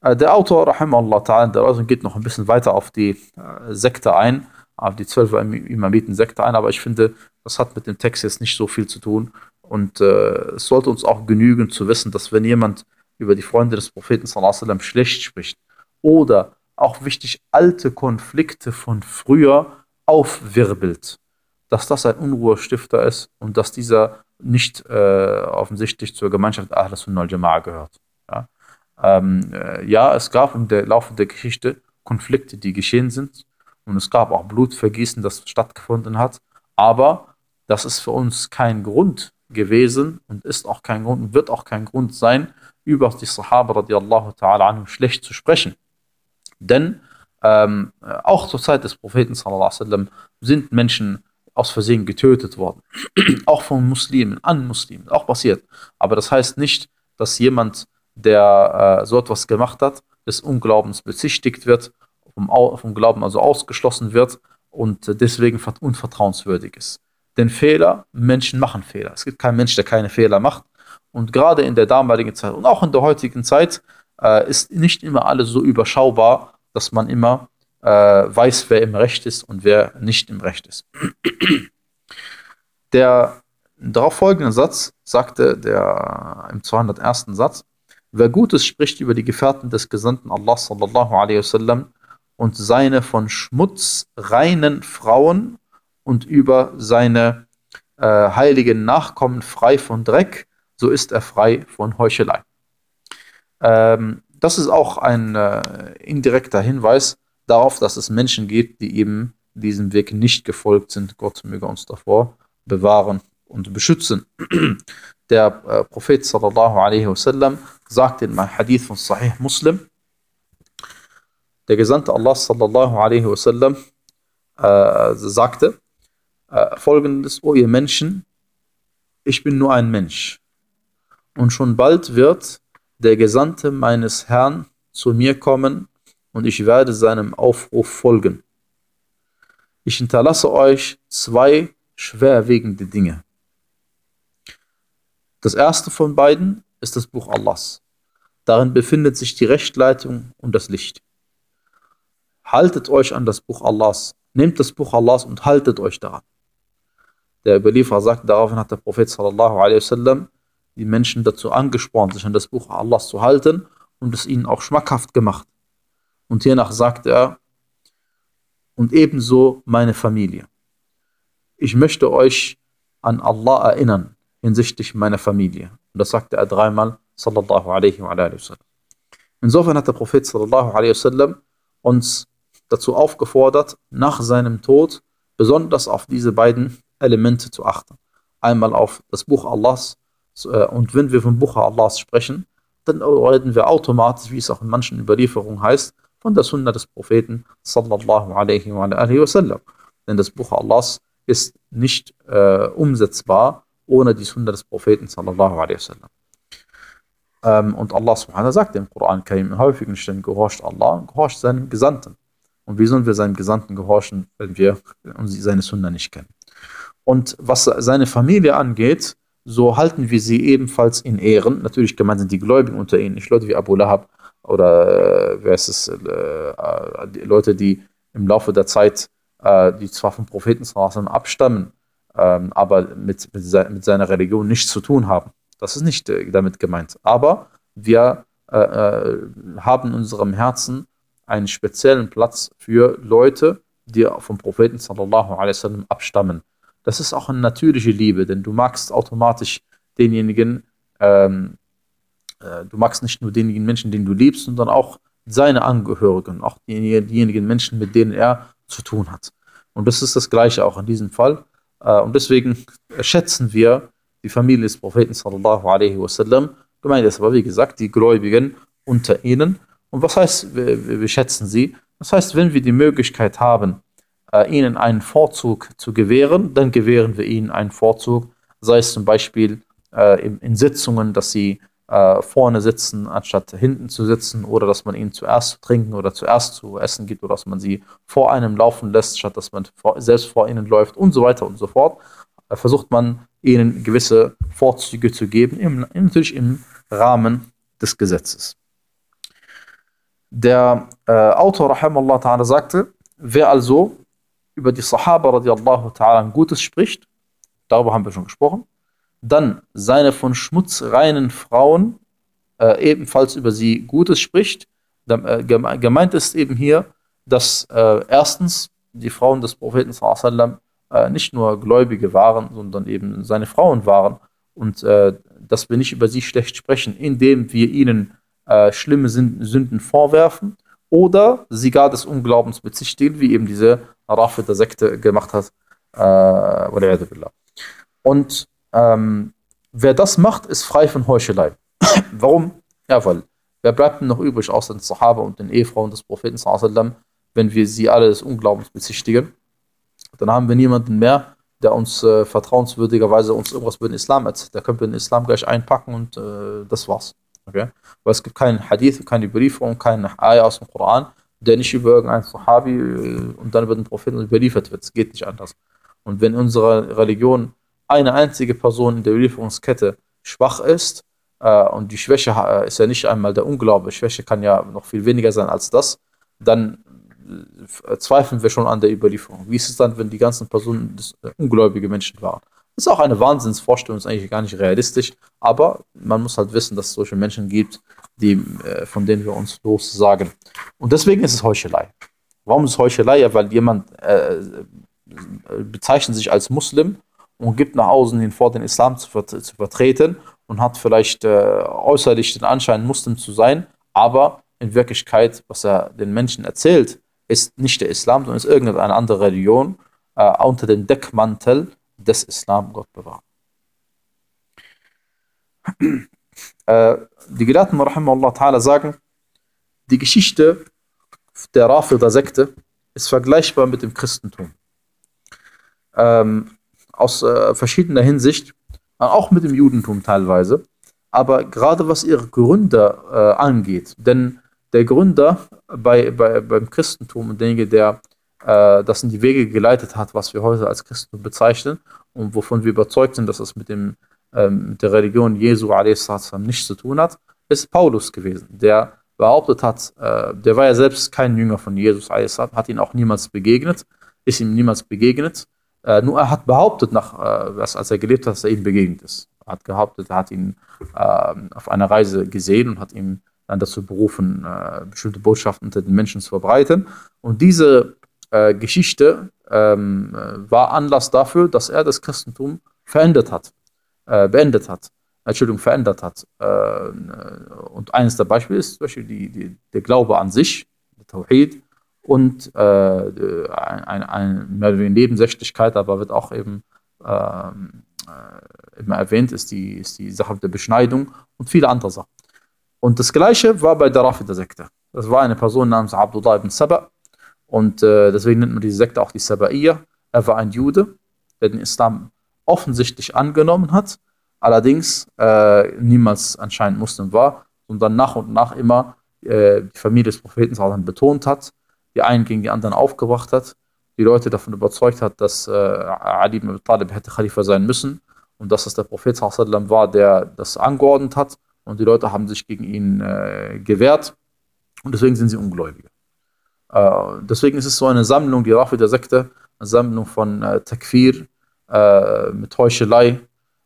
S1: Äh, der Autor, Rahim Allah Ta'ala, geht noch ein bisschen weiter auf die äh, Sekte ein aber die 12 Imamiten Sekte ein, aber ich finde, das hat mit dem Text jetzt nicht so viel zu tun. Und äh, es sollte uns auch genügen zu wissen, dass wenn jemand über die Freunde des Propheten sallam, schlecht spricht oder auch wichtig alte Konflikte von früher aufwirbelt, dass das ein Unruhestifter ist und dass dieser nicht äh, offensichtlich zur Gemeinschaft Ahl und al-Jama'ah gehört. Ja. Ähm, äh, ja, es gab im Laufe der Geschichte Konflikte, die geschehen sind und es gab auch Blutvergießen, das stattgefunden hat. Aber das ist für uns kein Grund gewesen und ist auch kein Grund und wird auch kein Grund sein, über die Sahaba radiallahu ta'ala anhu schlecht zu sprechen. Denn ähm, auch zur Zeit des Propheten sallallahu alaihi wasallam sind Menschen aus Versehen getötet worden. auch von Muslimen, an Muslimen, auch passiert. Aber das heißt nicht, dass jemand, der äh, so etwas gemacht hat, des Unglaubens bezichtigt wird vom, vom Glauben also ausgeschlossen wird und äh, deswegen unvertrauenswürdig ist. Denn Fehler, Menschen machen Fehler. Es gibt keinen Mensch, der keine Fehler macht. Und gerade in der damaligen Zeit und auch in der heutigen Zeit äh, ist nicht immer alles so überschaubar, dass man immer äh, weiß, wer im Recht ist und wer nicht im Recht ist. Der darauf folgende Satz sagte der äh, im 201. Satz, wer Gutes spricht über die Gefährten des Gesandten Allah sallallahu alaihi wasallam, und seine von Schmutz reinen Frauen und über seine äh, heiligen Nachkommen frei von Dreck, so ist er frei von Heuchelei. Ähm, das ist auch ein äh, indirekter Hinweis darauf, dass es Menschen gibt, die eben diesem Weg nicht gefolgt sind. Gott möge uns davor bewahren und beschützen. Der äh, Prophet sallallahu alaihi wasallam sagt in meinem Hadith von Sahih Muslim, der Gesandte Allah sallallahu alaihi wasallam äh, sagte äh, folgendes, O ihr Menschen, ich bin nur ein Mensch. Und schon bald wird der Gesandte meines Herrn zu mir kommen und ich werde seinem Aufruf folgen. Ich hinterlasse euch zwei schwerwiegende Dinge. Das erste von beiden ist das Buch Allahs. Darin befindet sich die Rechtleitung und das Licht haltet euch an das Buch Allahs. Nehmt das Buch Allahs und haltet euch daran. Der Überlieferer sagt, daraufhin hat der Prophet sallallahu alaihi wasallam die Menschen dazu angespornt, sich an das Buch Allahs zu halten und es ihnen auch schmackhaft gemacht. Und hiernach sagt er, und ebenso meine Familie. Ich möchte euch an Allah erinnern hinsichtlich meiner Familie. Und das sagte er dreimal, sallallahu alaihi wa Insofern hat der Prophet sallallahu alaihi wasallam uns dazu aufgefordert, nach seinem Tod besonders auf diese beiden Elemente zu achten. Einmal auf das Buch Allahs äh, und wenn wir vom Buch Allahs sprechen, dann reden wir automatisch, wie es auch in manchen Überlieferungen heißt, von der Sunna des Propheten sallallahu alaihi wa alaihi wasallam. Denn das Buch Allahs ist nicht äh, umsetzbar ohne die Sunna des Propheten sallallahu alaihi wasallam. Ähm, und Allah subhanahu sagt im Koran Karim in häufigen Stellen, gehorcht Allah und gehorcht seinem Gesandten. Und wie sollen wir seinem Gesandten gehorchen, wenn wir seine Sünder nicht kennen? Und was seine Familie angeht, so halten wir sie ebenfalls in Ehren. Natürlich gemeint sind die Gläubigen unter ihnen, nicht Leute wie Abu Lahab oder äh, wer ist es, äh, äh die Leute, die im Laufe der Zeit, äh, die zwar vom Propheten abstammen, ähm, aber mit, mit, se mit, seiner Religion nichts zu tun haben. Das ist nicht äh, damit gemeint. Aber wir äh, haben in unserem Herzen einen speziellen Platz für Leute, die vom Propheten sallallahu alaihi wasallam abstammen. Das ist auch eine natürliche Liebe, denn du magst automatisch denjenigen, ähm, äh, du magst nicht nur denjenigen Menschen, den du liebst, sondern auch seine Angehörigen, auch die, diejenigen Menschen, mit denen er zu tun hat. Und das ist das Gleiche auch in diesem Fall. Äh, und deswegen schätzen wir die Familie des Propheten sallallahu alaihi wasallam. Gemeint ist aber, wie gesagt, die Gläubigen unter ihnen. Und was heißt, wir, wir schätzen sie? Das heißt, wenn wir die Möglichkeit haben, äh, ihnen einen Vorzug zu gewähren, dann gewähren wir ihnen einen Vorzug, sei es zum Beispiel äh, in, in, Sitzungen, dass sie äh, vorne sitzen, anstatt hinten zu sitzen, oder dass man ihnen zuerst zu trinken oder zuerst zu essen gibt, oder dass man sie vor einem laufen lässt, statt dass man vor, selbst vor ihnen läuft und so weiter und so fort. Äh, versucht man, ihnen gewisse Vorzüge zu geben, im, natürlich im Rahmen des Gesetzes. Der äh, Autor Rahimallah ta'ala sagte, wer also über die Sahaba radiallahu ta'ala Gutes spricht, darüber haben wir schon gesprochen, dann seine von Schmutz reinen Frauen äh, ebenfalls über sie Gutes spricht, dann, äh, gemeint ist eben hier, dass äh, erstens die Frauen des Propheten sallam, äh, nicht nur Gläubige waren, sondern eben seine Frauen waren und äh, dass wir nicht über sie schlecht sprechen, indem wir ihnen äh, schlimme Sünden, vorwerfen oder sie gar des Unglaubens bezichtigen, wie eben diese Rafida Sekte gemacht hat. Äh, und ähm, wer das macht, ist frei von Heuchelei. Warum? Ja, weil wer bleibt denn noch übrig außer den Sahaba und den Ehefrauen des Propheten wenn wir sie alle des Unglaubens bezichtigen? Dann haben wir niemanden mehr, der uns äh, vertrauenswürdigerweise uns irgendwas über den Islam erzählt. Da können wir den Islam gleich einpacken und äh, das war's. Okay? Aber es gibt keinen Hadith, keine Überlieferung, keinen Ayah aus dem Koran, der nicht über irgendeinen Sahabi äh, und dann über den Propheten überliefert wird. Es geht nicht anders. Und wenn unsere Religion eine einzige Person in der Überlieferungskette schwach ist, äh, und die Schwäche äh, ist ja nicht einmal der Unglaube, Schwäche kann ja noch viel weniger sein als das, dann äh, zweifeln wir schon an der Überlieferung. Wie ist es dann, wenn die ganzen Personen ungläubige Menschen waren? Das Ist auch eine Wahnsinnsvorstellung, ist eigentlich gar nicht realistisch, aber man muss halt wissen, dass es solche Menschen gibt, die, äh, von denen wir uns los sagen. Und deswegen ist es Heuchelei. Warum ist es Heuchelei? Ja, weil jemand äh, bezeichnet sich als Muslim und gibt nach außen hin vor, den Islam zu, ver zu vertreten und hat vielleicht äh, äußerlich den Anschein, Muslim zu sein, aber in Wirklichkeit, was er den Menschen erzählt, ist nicht der Islam, sondern ist irgendeine andere Religion äh, unter dem Deckmantel des Islam Gott bewahren. Äh, die Gelehrten, rahimahullah ta'ala, sagen, die Geschichte der Rafida-Sekte ist vergleichbar mit dem Christentum. Ähm, aus äh, verschiedener Hinsicht, äh, auch mit dem Judentum teilweise, aber gerade was ihre Gründer äh, angeht, denn der Gründer bei, bei, beim Christentum und derjenige, der äh, das in die Wege geleitet hat, was wir heute als Christen bezeichnen und wovon wir überzeugt sind, dass es mit, dem, ähm, der Religion Jesu nichts zu tun hat, ist Paulus gewesen, der behauptet hat, äh, der war ja selbst kein Jünger von Jesus hat ihn auch niemals begegnet, ist ihm niemals begegnet. Äh, nur er hat behauptet, nach, dass, äh, als er gelebt hat, dass er ihm begegnet ist. Er hat behauptet, er hat ihn ähm, auf einer Reise gesehen und hat ihm dann dazu berufen, äh, bestimmte Botschaften unter den Menschen zu verbreiten. Und diese äh, Geschichte ähm, äh, war Anlass dafür, dass er das Christentum verändert hat, äh, beendet hat, Entschuldigung, verändert hat. Äh, und eines der Beispiele ist zum Beispiel die, die, der Glaube an sich, der Tawhid und äh, ein, ein, mehr oder weniger Nebensächlichkeit, aber wird auch eben ähm, äh, immer erwähnt, ist die, ist die Sache der Beschneidung und viele andere Sachen. Und das Gleiche war bei der Rafida-Sekte. Das war eine Person namens Abdullah ibn Sabah, und äh, deswegen nennt man diese Sekte auch die Sabaiya. Er war ein Jude, der den Islam offensichtlich angenommen hat, allerdings äh, niemals anscheinend Muslim war sondern nach und nach immer äh, die Familie des Propheten betont hat, die einen gegen die anderen aufgebracht hat, die Leute davon überzeugt hat, dass äh, Ali ibn Abi Talib hätte Khalifa sein müssen und dass es der Prophet sallam, war, der das angeordnet hat und die Leute haben sich gegen ihn äh, gewehrt und deswegen sind sie Ungläubige. Äh, deswegen ist es so eine Sammlung, die Rafida-Sekte, eine Sammlung von äh, Takfir, äh, mit Heuchelei,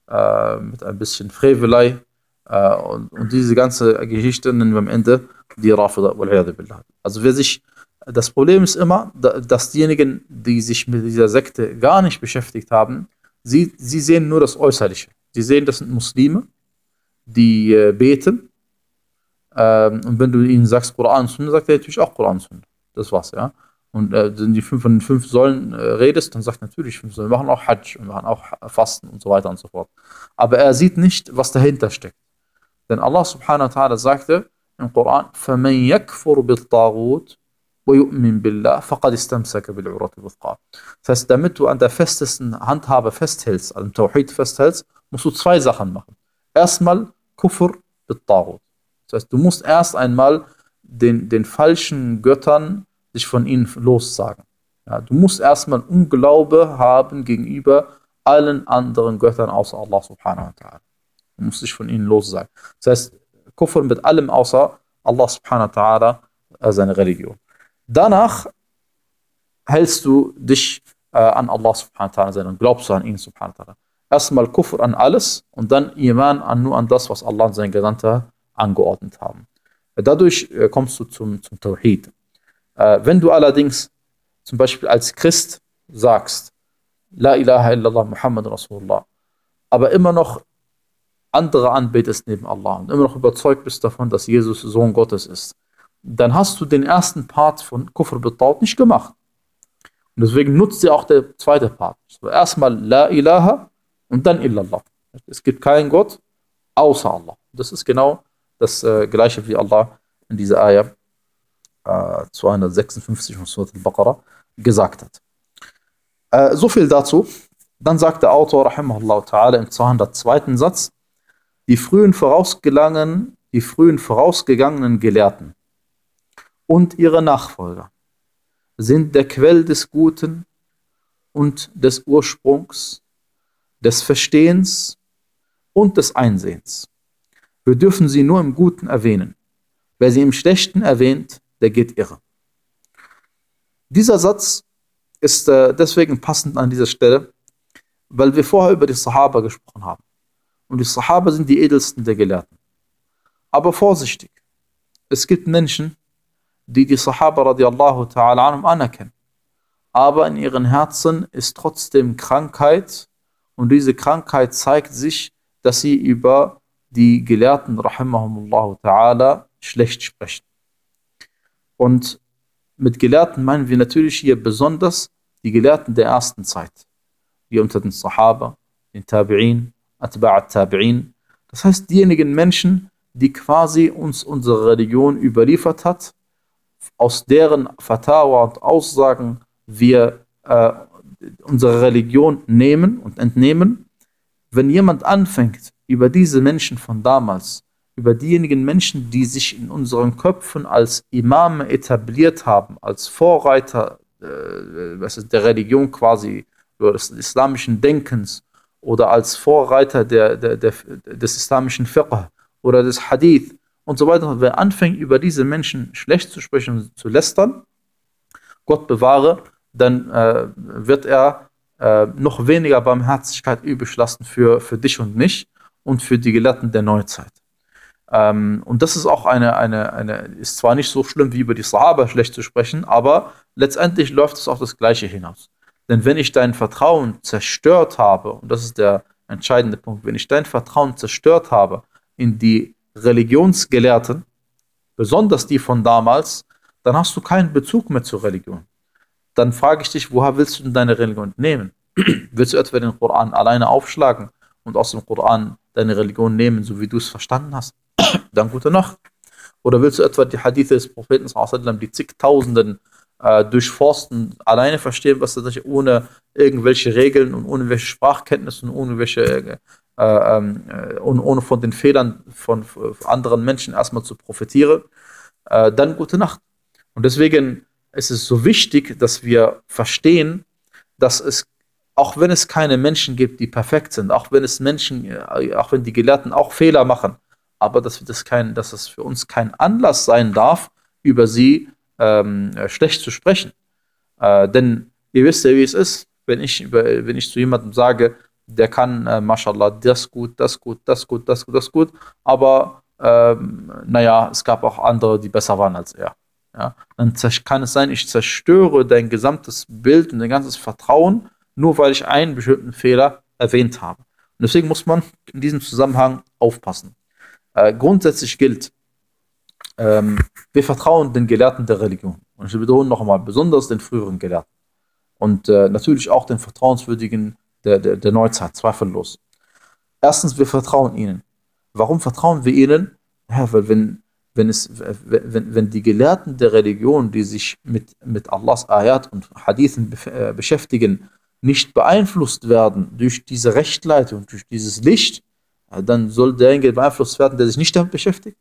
S1: äh, mit ein bisschen Frevelei. Äh, und, und, diese ganze Geschichte nennen wir am Ende die Rafida. Also wer sich, das Problem ist immer, dass diejenigen, die sich mit dieser Sekte gar nicht beschäftigt haben, sie, sie sehen nur das Äußerliche. Sie sehen, das sind Muslime, die äh, beten. Ähm, und wenn du ihnen sagst Koran und Sunna, sagt er natürlich auch Koran und Sunna. Das war's, ja. Und äh, wenn die fünf von den fünf Säulen äh, redest, dann sagt natürlich fünf Säulen. Wir machen auch Hajj und machen auch Fasten und so weiter und so fort. Aber er sieht nicht, was dahinter steckt. Denn Allah subhanahu wa ta'ala sagte im Koran, فَمَنْ يَكْفُرُ بِالطَّاغُوتِ وَيُؤْمِنْ بِاللَّهِ فَقَدْ اسْتَمْسَكَ بِالْعُرَةِ الْوُثْقَى Das heißt, damit du an der festesten Handhabe festhältst, an dem Tawhid festhältst, musst du zwei Sachen machen. Erstmal Kufr بالطاغوت. Das heißt, du musst erst einmal den, den falschen Göttern sich von ihnen lossagen. Ja, du musst erstmal Unglaube haben gegenüber allen anderen Göttern außer Allah subhanahu wa ta'ala. Du musst dich von ihnen lossagen. Das heißt, Kufr mit allem außer Allah subhanahu wa ta'ala, äh, seine Religion. Danach hältst du dich äh, an Allah subhanahu wa ta'ala, seinen glaubst du an ihn subhanahu wa ta'ala. Erstmal Kufr an alles und dann Iman an nur an das, was Allah und sein Gesandter angeordnet haben. Dadurch äh, kommst du zum, zum Tawhid. Äh, wenn du allerdings zum Beispiel als Christ sagst, La ilaha illallah Muhammad Rasulullah, aber immer noch andere anbetest neben Allah und immer noch überzeugt bist davon, dass Jesus Sohn Gottes ist, dann hast du den ersten Part von Kufr betaut nicht gemacht. Und deswegen nutzt dir auch der zweite Part. So erstmal La ilaha und dann illallah. Es gibt keinen Gott außer Allah. Das ist genau das das äh, gleiche wie Allah in dieser Ayah äh, 256 von Surat al-Baqarah gesagt hat. Äh, so viel dazu. Dann sagt der Autor, rahimahullah ta'ala, im 202. Satz, die frühen vorausgelangen, die frühen vorausgegangenen Gelehrten und ihre Nachfolger sind der Quell des Guten und des Ursprungs, des Verstehens und des Einsehens. Wir dürfen sie nur im Guten erwähnen. Wer sie im Schlechten erwähnt, der geht irre. Dieser Satz ist äh, deswegen passend an dieser Stelle, weil wir vorher über die Sahaba gesprochen haben. Und die Sahaba sind die edelsten der Gelehrten. Aber vorsichtig, es gibt Menschen, die die Sahaba radiallahu ta'ala anhum anerkennen. Aber in ihren Herzen ist trotzdem Krankheit und diese Krankheit zeigt sich, dass sie über die Gelehrten, rahimahumullah ta'ala, schlecht sprechen. Und mit Gelehrten meinen wir natürlich hier besonders die Gelehrten der ersten Zeit, die unter den Sahaba, den Tabi'in, Atba' tabiin das heißt diejenigen Menschen, die quasi uns unsere Religion überliefert hat, aus deren Fatawa und Aussagen wir äh, unsere Religion nehmen und entnehmen. Wenn jemand anfängt, über diese Menschen von damals, über diejenigen Menschen, die sich in unseren Köpfen als Imame etabliert haben, als Vorreiter äh, was ist, der Religion quasi, des islamischen Denkens oder als Vorreiter der, der, der, des islamischen Fiqh oder des Hadith und so weiter. Wer anfängt, über diese Menschen schlecht zu sprechen und zu lästern, Gott bewahre, dann äh, wird er äh, noch weniger Barmherzigkeit übrig lassen für, für dich und mich und für die Gelehrten der Neuzeit. Ähm, und das ist auch eine, eine, eine, ist zwar nicht so schlimm wie über die Sahaba schlecht zu sprechen, aber letztendlich läuft es auch das Gleiche hinaus. Denn wenn ich dein Vertrauen zerstört habe, und das ist der entscheidende Punkt, wenn ich dein Vertrauen zerstört habe in die Religionsgelehrten, besonders die von damals, dann hast du keinen Bezug mehr zur Religion. Dann frage ich dich, woher willst du denn deine Religion nehmen? willst du etwa den Koran alleine aufschlagen und aus dem Koran deine Religion nehmen, so wie du es verstanden hast, dann gute Nacht. Oder willst du etwa die Hadithe des Propheten, die zigtausenden äh, durchforsten, alleine verstehen, was tatsächlich ohne irgendwelche Regeln und ohne welche Sprachkenntnisse und ohne welche äh, ähm, äh, und ohne von den Fehlern von, von anderen Menschen erstmal zu profitieren, äh, dann gute Nacht. Und deswegen ist es so wichtig, dass wir verstehen, dass es auch wenn es keine Menschen gibt, die perfekt sind, auch wenn es Menschen, äh, auch wenn die Gelehrten auch Fehler machen, aber dass, das kein, dass es für uns kein Anlass sein darf, über sie ähm, äh, schlecht zu sprechen. Äh, denn ihr wisst ja, wie es ist, wenn ich, wenn ich zu jemandem sage, der kann, äh, mashallah, das gut, das gut, das gut, das gut, das gut, aber ähm, naja, es gab auch andere, die besser waren als er. Ja? Dann kann es sein, ich zerstöre dein gesamtes Bild und dein ganzes Vertrauen nur weil ich einen bestimmten Fehler erwähnt habe. Und deswegen muss man in diesem Zusammenhang aufpassen. Äh, grundsätzlich gilt, ähm, wir vertrauen den Gelehrten der Religion. Und ich betone nochmal, besonders den früheren Gelehrten. Und äh, natürlich auch den vertrauenswürdigen der, der, der Neuzeit, zweifellos. Erstens, wir vertrauen ihnen. Warum vertrauen wir ihnen? Ja, weil wenn, wenn, es, wenn, wenn die Gelehrten der Religion, die sich mit, mit Allahs Ayat und Hadithen äh, beschäftigen, nicht beeinflusst werden durch diese Rechtleitung, durch dieses Licht, äh, dann soll derjenige beeinflusst werden, der sich nicht damit beschäftigt.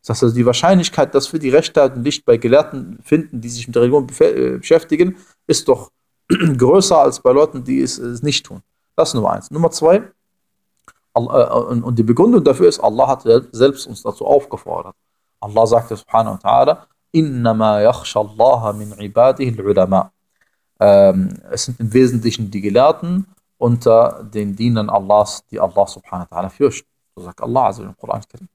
S1: Das heißt also, die Wahrscheinlichkeit, dass wir die Rechtleitung Licht bei Gelehrten finden, die sich mit der Religion äh, beschäftigen, ist doch größer als bei Leuten, die es, es nicht tun. Das ist Nummer eins. Nummer zwei, äh, und die Begründung dafür ist, Allah hat selbst uns dazu aufgefordert. Allah sagte subhanahu wa ta'ala, إِنَّمَا يَخْشَ اللَّهَ مِنْ عِبَادِهِ الْعُلَمَاءِ ähm, es sind im Wesentlichen die Gelehrten unter den Dienern Allahs, die Allah subhanahu wa ta'ala fürchten. So sagt Allah also im Koran. Und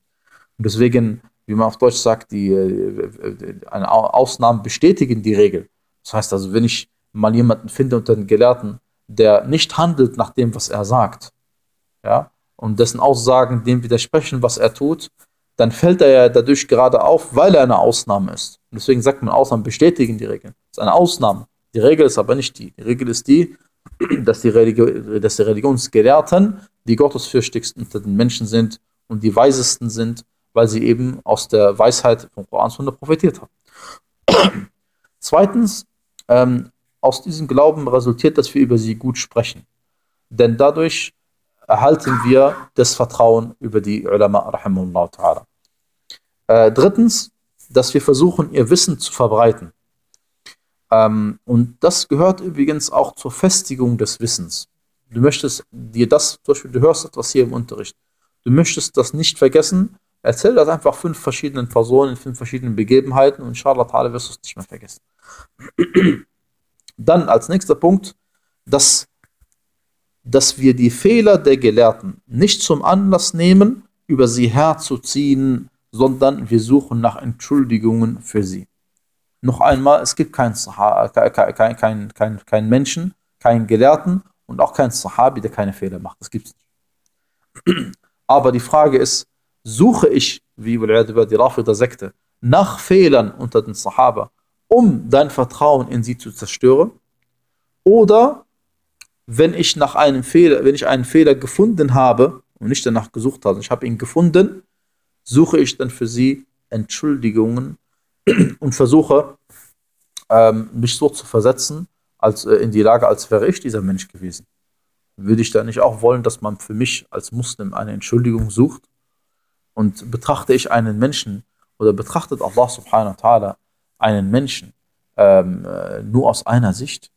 S1: deswegen, wie man auf Deutsch sagt, die, die äh, eine Ausnahmen bestätigen die Regel. Das heißt also, wenn ich mal jemanden finde unter den Gelehrten, der nicht handelt nach dem, was er sagt, ja, und dessen Aussagen dem widersprechen, was er tut, dann fällt er ja dadurch gerade auf, weil er eine Ausnahme ist. Und deswegen sagt man, Ausnahmen bestätigen die Regeln. Das ist eine Ausnahme. Die Regel ist aber nicht die. Die Regel ist die, dass die, Religi dass die Religionsgelehrten die gottesfürchtigsten unter den Menschen sind und die weisesten sind, weil sie eben aus der Weisheit von Korans Sunna profitiert haben. Zweitens, ähm, aus diesem Glauben resultiert, dass wir über sie gut sprechen. Denn dadurch erhalten wir das Vertrauen über die Ulama, rahimahullah ta'ala. Äh, drittens, dass wir versuchen, ihr Wissen zu verbreiten. Ähm, und das gehört übrigens auch zur Festigung des Wissens. Du möchtest dir das, zum Beispiel, du hörst etwas hier im Unterricht, du möchtest das nicht vergessen, erzähl das einfach fünf verschiedenen Personen, in fünf verschiedenen Begebenheiten und inshallah ta'ala wirst du es nicht mehr vergessen. Dann als nächster Punkt, dass, dass wir die Fehler der Gelehrten nicht zum Anlass nehmen, über sie herzuziehen, sondern wir suchen nach Entschuldigungen für sie. Noch einmal, es gibt keinen kein, kein, kein, kein Menschen, keinen Gelehrten und auch keinen Sahabi, der keine Fehler macht. Das gibt es nicht. Aber die Frage ist, suche ich, wie über die Rafida Sekte, nach Fehlern unter den Sahaba, um dein Vertrauen in sie zu zerstören? Oder wenn ich nach einem Fehler, wenn ich einen Fehler gefunden habe und nicht danach gesucht habe, ich habe ihn gefunden, suche ich dann für sie Entschuldigungen und versuche, ähm, mich so zu versetzen, als äh, in die Lage, als wäre ich dieser Mensch gewesen. Würde ich da nicht auch wollen, dass man für mich als Muslim eine Entschuldigung sucht? Und betrachte ich einen Menschen oder betrachtet Allah subhanahu wa ta'ala einen Menschen ähm, äh, nur aus einer Sicht?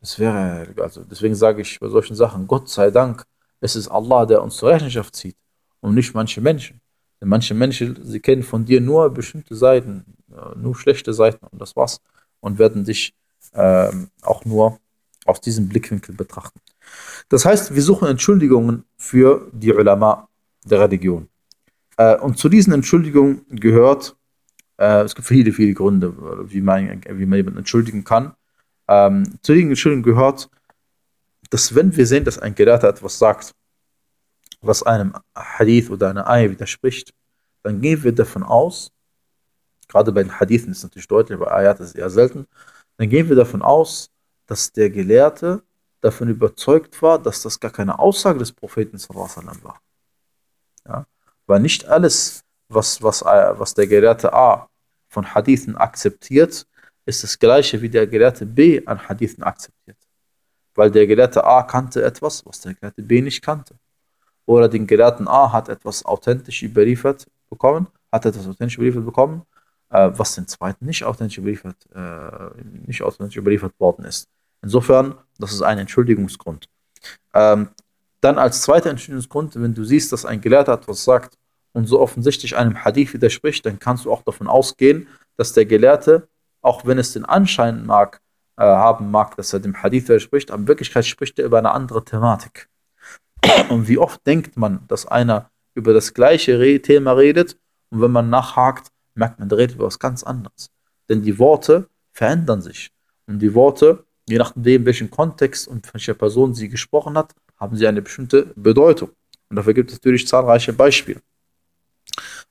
S1: Das wäre, also deswegen sage ich bei solchen Sachen, Gott sei Dank, es ist Allah, der uns zur Rechenschaft zieht und nicht manche Menschen. Denn manche Menschen, sie kennen von dir nur bestimmte Seiten, äh, nur schlechte Seiten und das war's. Und werden dich ähm, auch nur aus diesem Blickwinkel betrachten. Das heißt, wir suchen Entschuldigungen für die Ulama der Religion. Äh, und zu diesen Entschuldigungen gehört, äh, es gibt viele, viele Gründe, wie man, wie man jemanden entschuldigen kann. Ähm, zu diesen Entschuldigungen gehört, dass wenn wir sehen, dass ein Gelehrter etwas sagt, was einem Hadith oder einer Ayah widerspricht, dann gehen wir davon aus, gerade bei den Hadithen ist es natürlich deutlich, bei Ayat ist es eher selten, dann gehen wir davon aus, dass der Gelehrte davon überzeugt war, dass das gar keine Aussage des Propheten sallam, war. Ja? Weil nicht alles, was, was, äh, was der Gelehrte A von Hadithen akzeptiert, ist das gleiche wie der Gelehrte B an Hadithen akzeptiert. Weil der Gelehrte A kannte etwas, was der Gelehrte B nicht kannte oder den Gelehrten A hat etwas authentisch überliefert bekommen, hat etwas authentisch überliefert bekommen, äh, was den zweiten nicht authentisch überliefert, äh, nicht authentisch überliefert worden ist. Insofern, das ist ein Entschuldigungsgrund. Ähm, dann als zweiter Entschuldigungsgrund, wenn du siehst, dass ein Gelehrter etwas sagt und so offensichtlich einem Hadith widerspricht, dann kannst du auch davon ausgehen, dass der Gelehrte, auch wenn es den Anschein mag, äh, haben mag, dass er dem Hadith widerspricht, aber in Wirklichkeit spricht er über eine andere Thematik. Und wie oft denkt man, dass einer über das gleiche Thema redet und wenn man nachhakt, merkt man, der redet über was ganz anderes. Denn die Worte verändern sich. Und die Worte, je nachdem, welchen Kontext und von welcher Person sie gesprochen hat, haben sie eine bestimmte Bedeutung. Und dafür gibt es natürlich zahlreiche Beispiele.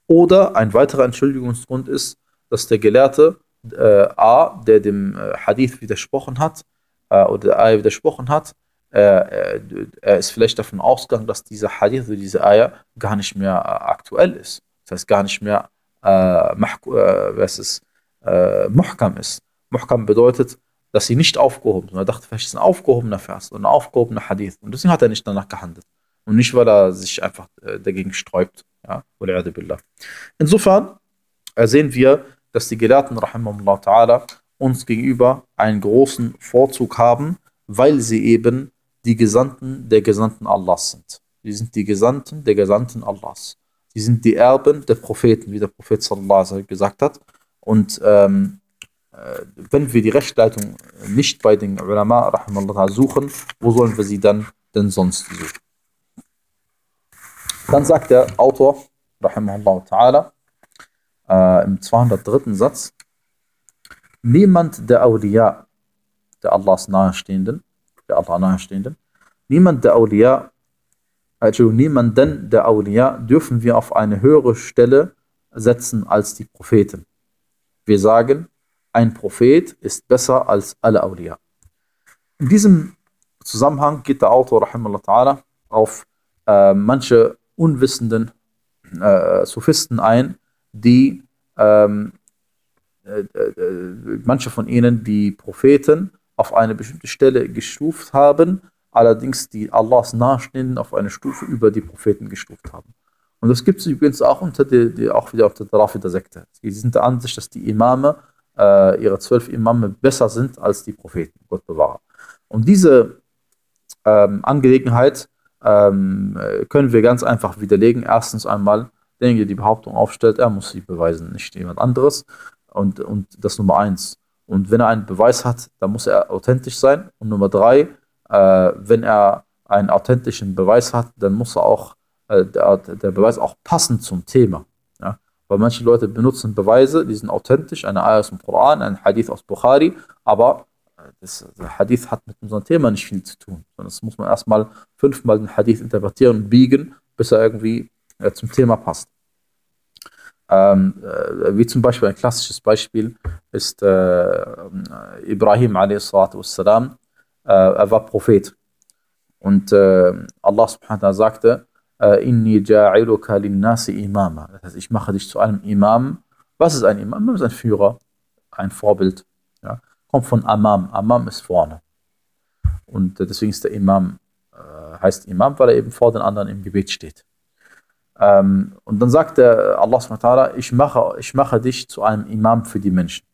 S1: Oder ein weiterer Entschuldigungsgrund ist, dass der Gelehrte äh, A, der dem äh, Hadith widersprochen hat, äh, oder der A widersprochen hat, äh, äh, er ist vielleicht davon ausgegangen, dass dieser Hadith, diese Eier gar nicht mehr äh, aktuell ist. Das heißt, gar nicht mehr äh, äh was ist, äh, Muhkam ist. Muhkam bedeutet, dass sie nicht aufgehoben sind. Er dachte, vielleicht ist ein aufgehobener Vers oder ein aufgehobener Hadith. Und deswegen hat er nicht danach gehandelt. Und nicht, weil er sich einfach dagegen sträubt. Ja? Insofern sehen wir, dass die Gelehrten ta'ala uns gegenüber einen großen Vorzug haben, weil sie eben die Gesandten der Gesandten Allahs sind. Sie sind die Gesandten der Gesandten Allahs. Sie sind die Erben der Propheten, wie der Prophet sallallahu alaihi wasallam gesagt hat. Und ähm, äh, wenn wir die Rechtsleitung nicht bei den Ulama suchen, wo sollen wir sie dann denn sonst suchen? Dann sagt der Autor ta'ala äh, im 203. Satz Niemand der Awliya, der Allahs nahestehenden, Atanah stehenden. Niemand der Auliya, also niemanden der Awliya dürfen wir auf eine höhere Stelle setzen als die Propheten. Wir sagen, ein Prophet ist besser als alle Awliya. In diesem Zusammenhang geht der Autor ta'ala auf äh, manche unwissenden äh, Sophisten ein, die ähm, äh, äh, äh, manche von ihnen die Propheten auf eine bestimmte Stelle gestuft haben, allerdings die Allahs Nahestehenden auf eine Stufe über die Propheten gestuft haben. Und das gibt es übrigens auch unter die, die, auch wieder auf der Darafida-Sekte. Sie sind der Ansicht, dass die Imame, äh, ihre zwölf Imame, besser sind als die Propheten, Gott bewahre. Und diese ähm, Angelegenheit ähm, können wir ganz einfach widerlegen. Erstens einmal, derjenige, der die Behauptung aufstellt, er muss sie beweisen, nicht jemand anderes. Und, und das Nummer eins. Und wenn er einen Beweis hat, dann muss er authentisch sein. Und Nummer drei, äh, wenn er einen authentischen Beweis hat, dann muss er auch äh, der, der, Beweis auch passen zum Thema. Ja? Weil manche Leute benutzen Beweise, die sind authentisch, eine Ayah aus dem Koran, ein Hadith aus Bukhari, aber äh, das, der Hadith hat mit unserem Thema nicht viel zu tun. Sondern das muss man erstmal fünfmal den Hadith interpretieren und biegen, bis er irgendwie äh, zum Thema passt. Ähm, äh, wie zum Beispiel ein klassisches Beispiel ist äh, Ibrahim a.s. Äh, er war Prophet. Und äh, Allah subhanahu wa sagte, äh, Inni ja'iluka linnasi imama. Das heißt, ich mache dich zu einem Imam. Was ist ein Imam? Das ist ein Führer, ein Vorbild. Ja. Kommt von Amam. Amam ist vorne. Und äh, deswegen ist der Imam, heißt Imam, weil er eben vor den anderen im Gebet steht. Ähm, und dann sagte äh, Allah subhanahu ich mache, ich mache dich zu einem Imam für die Menschen.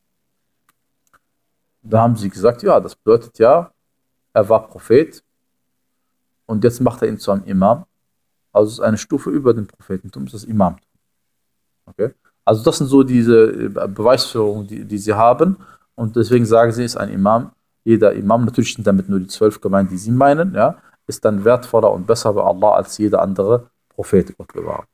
S1: Da haben sie gesagt, ja, das bedeutet ja, er war Prophet und jetzt macht er ihn zu einem Imam. Also ist eine Stufe über dem Prophetentum, ist das Imam. Okay? Also das sind so diese äh, Beweisführungen, die, die sie haben. Und deswegen sagen sie, es ist ein Imam, jeder Imam, natürlich sind damit nur die zwölf gemeint, die sie meinen, ja, ist dann wertvoller und besser bei Allah als jeder andere Prophet Gott bewahren.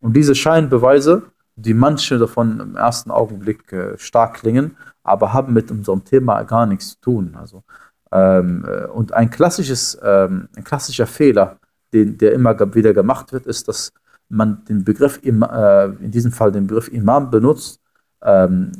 S1: Und diese Scheinbeweise, die manche davon im ersten Augenblick äh, stark klingen, aber haben mit unserem Thema gar nichts zu tun. Also, ähm, äh, und ein, klassisches, ähm, ein klassischer Fehler, den, der immer wieder gemacht wird, ist, dass man den Begriff, äh, in diesem Fall den Begriff Imam benutzt, ähm,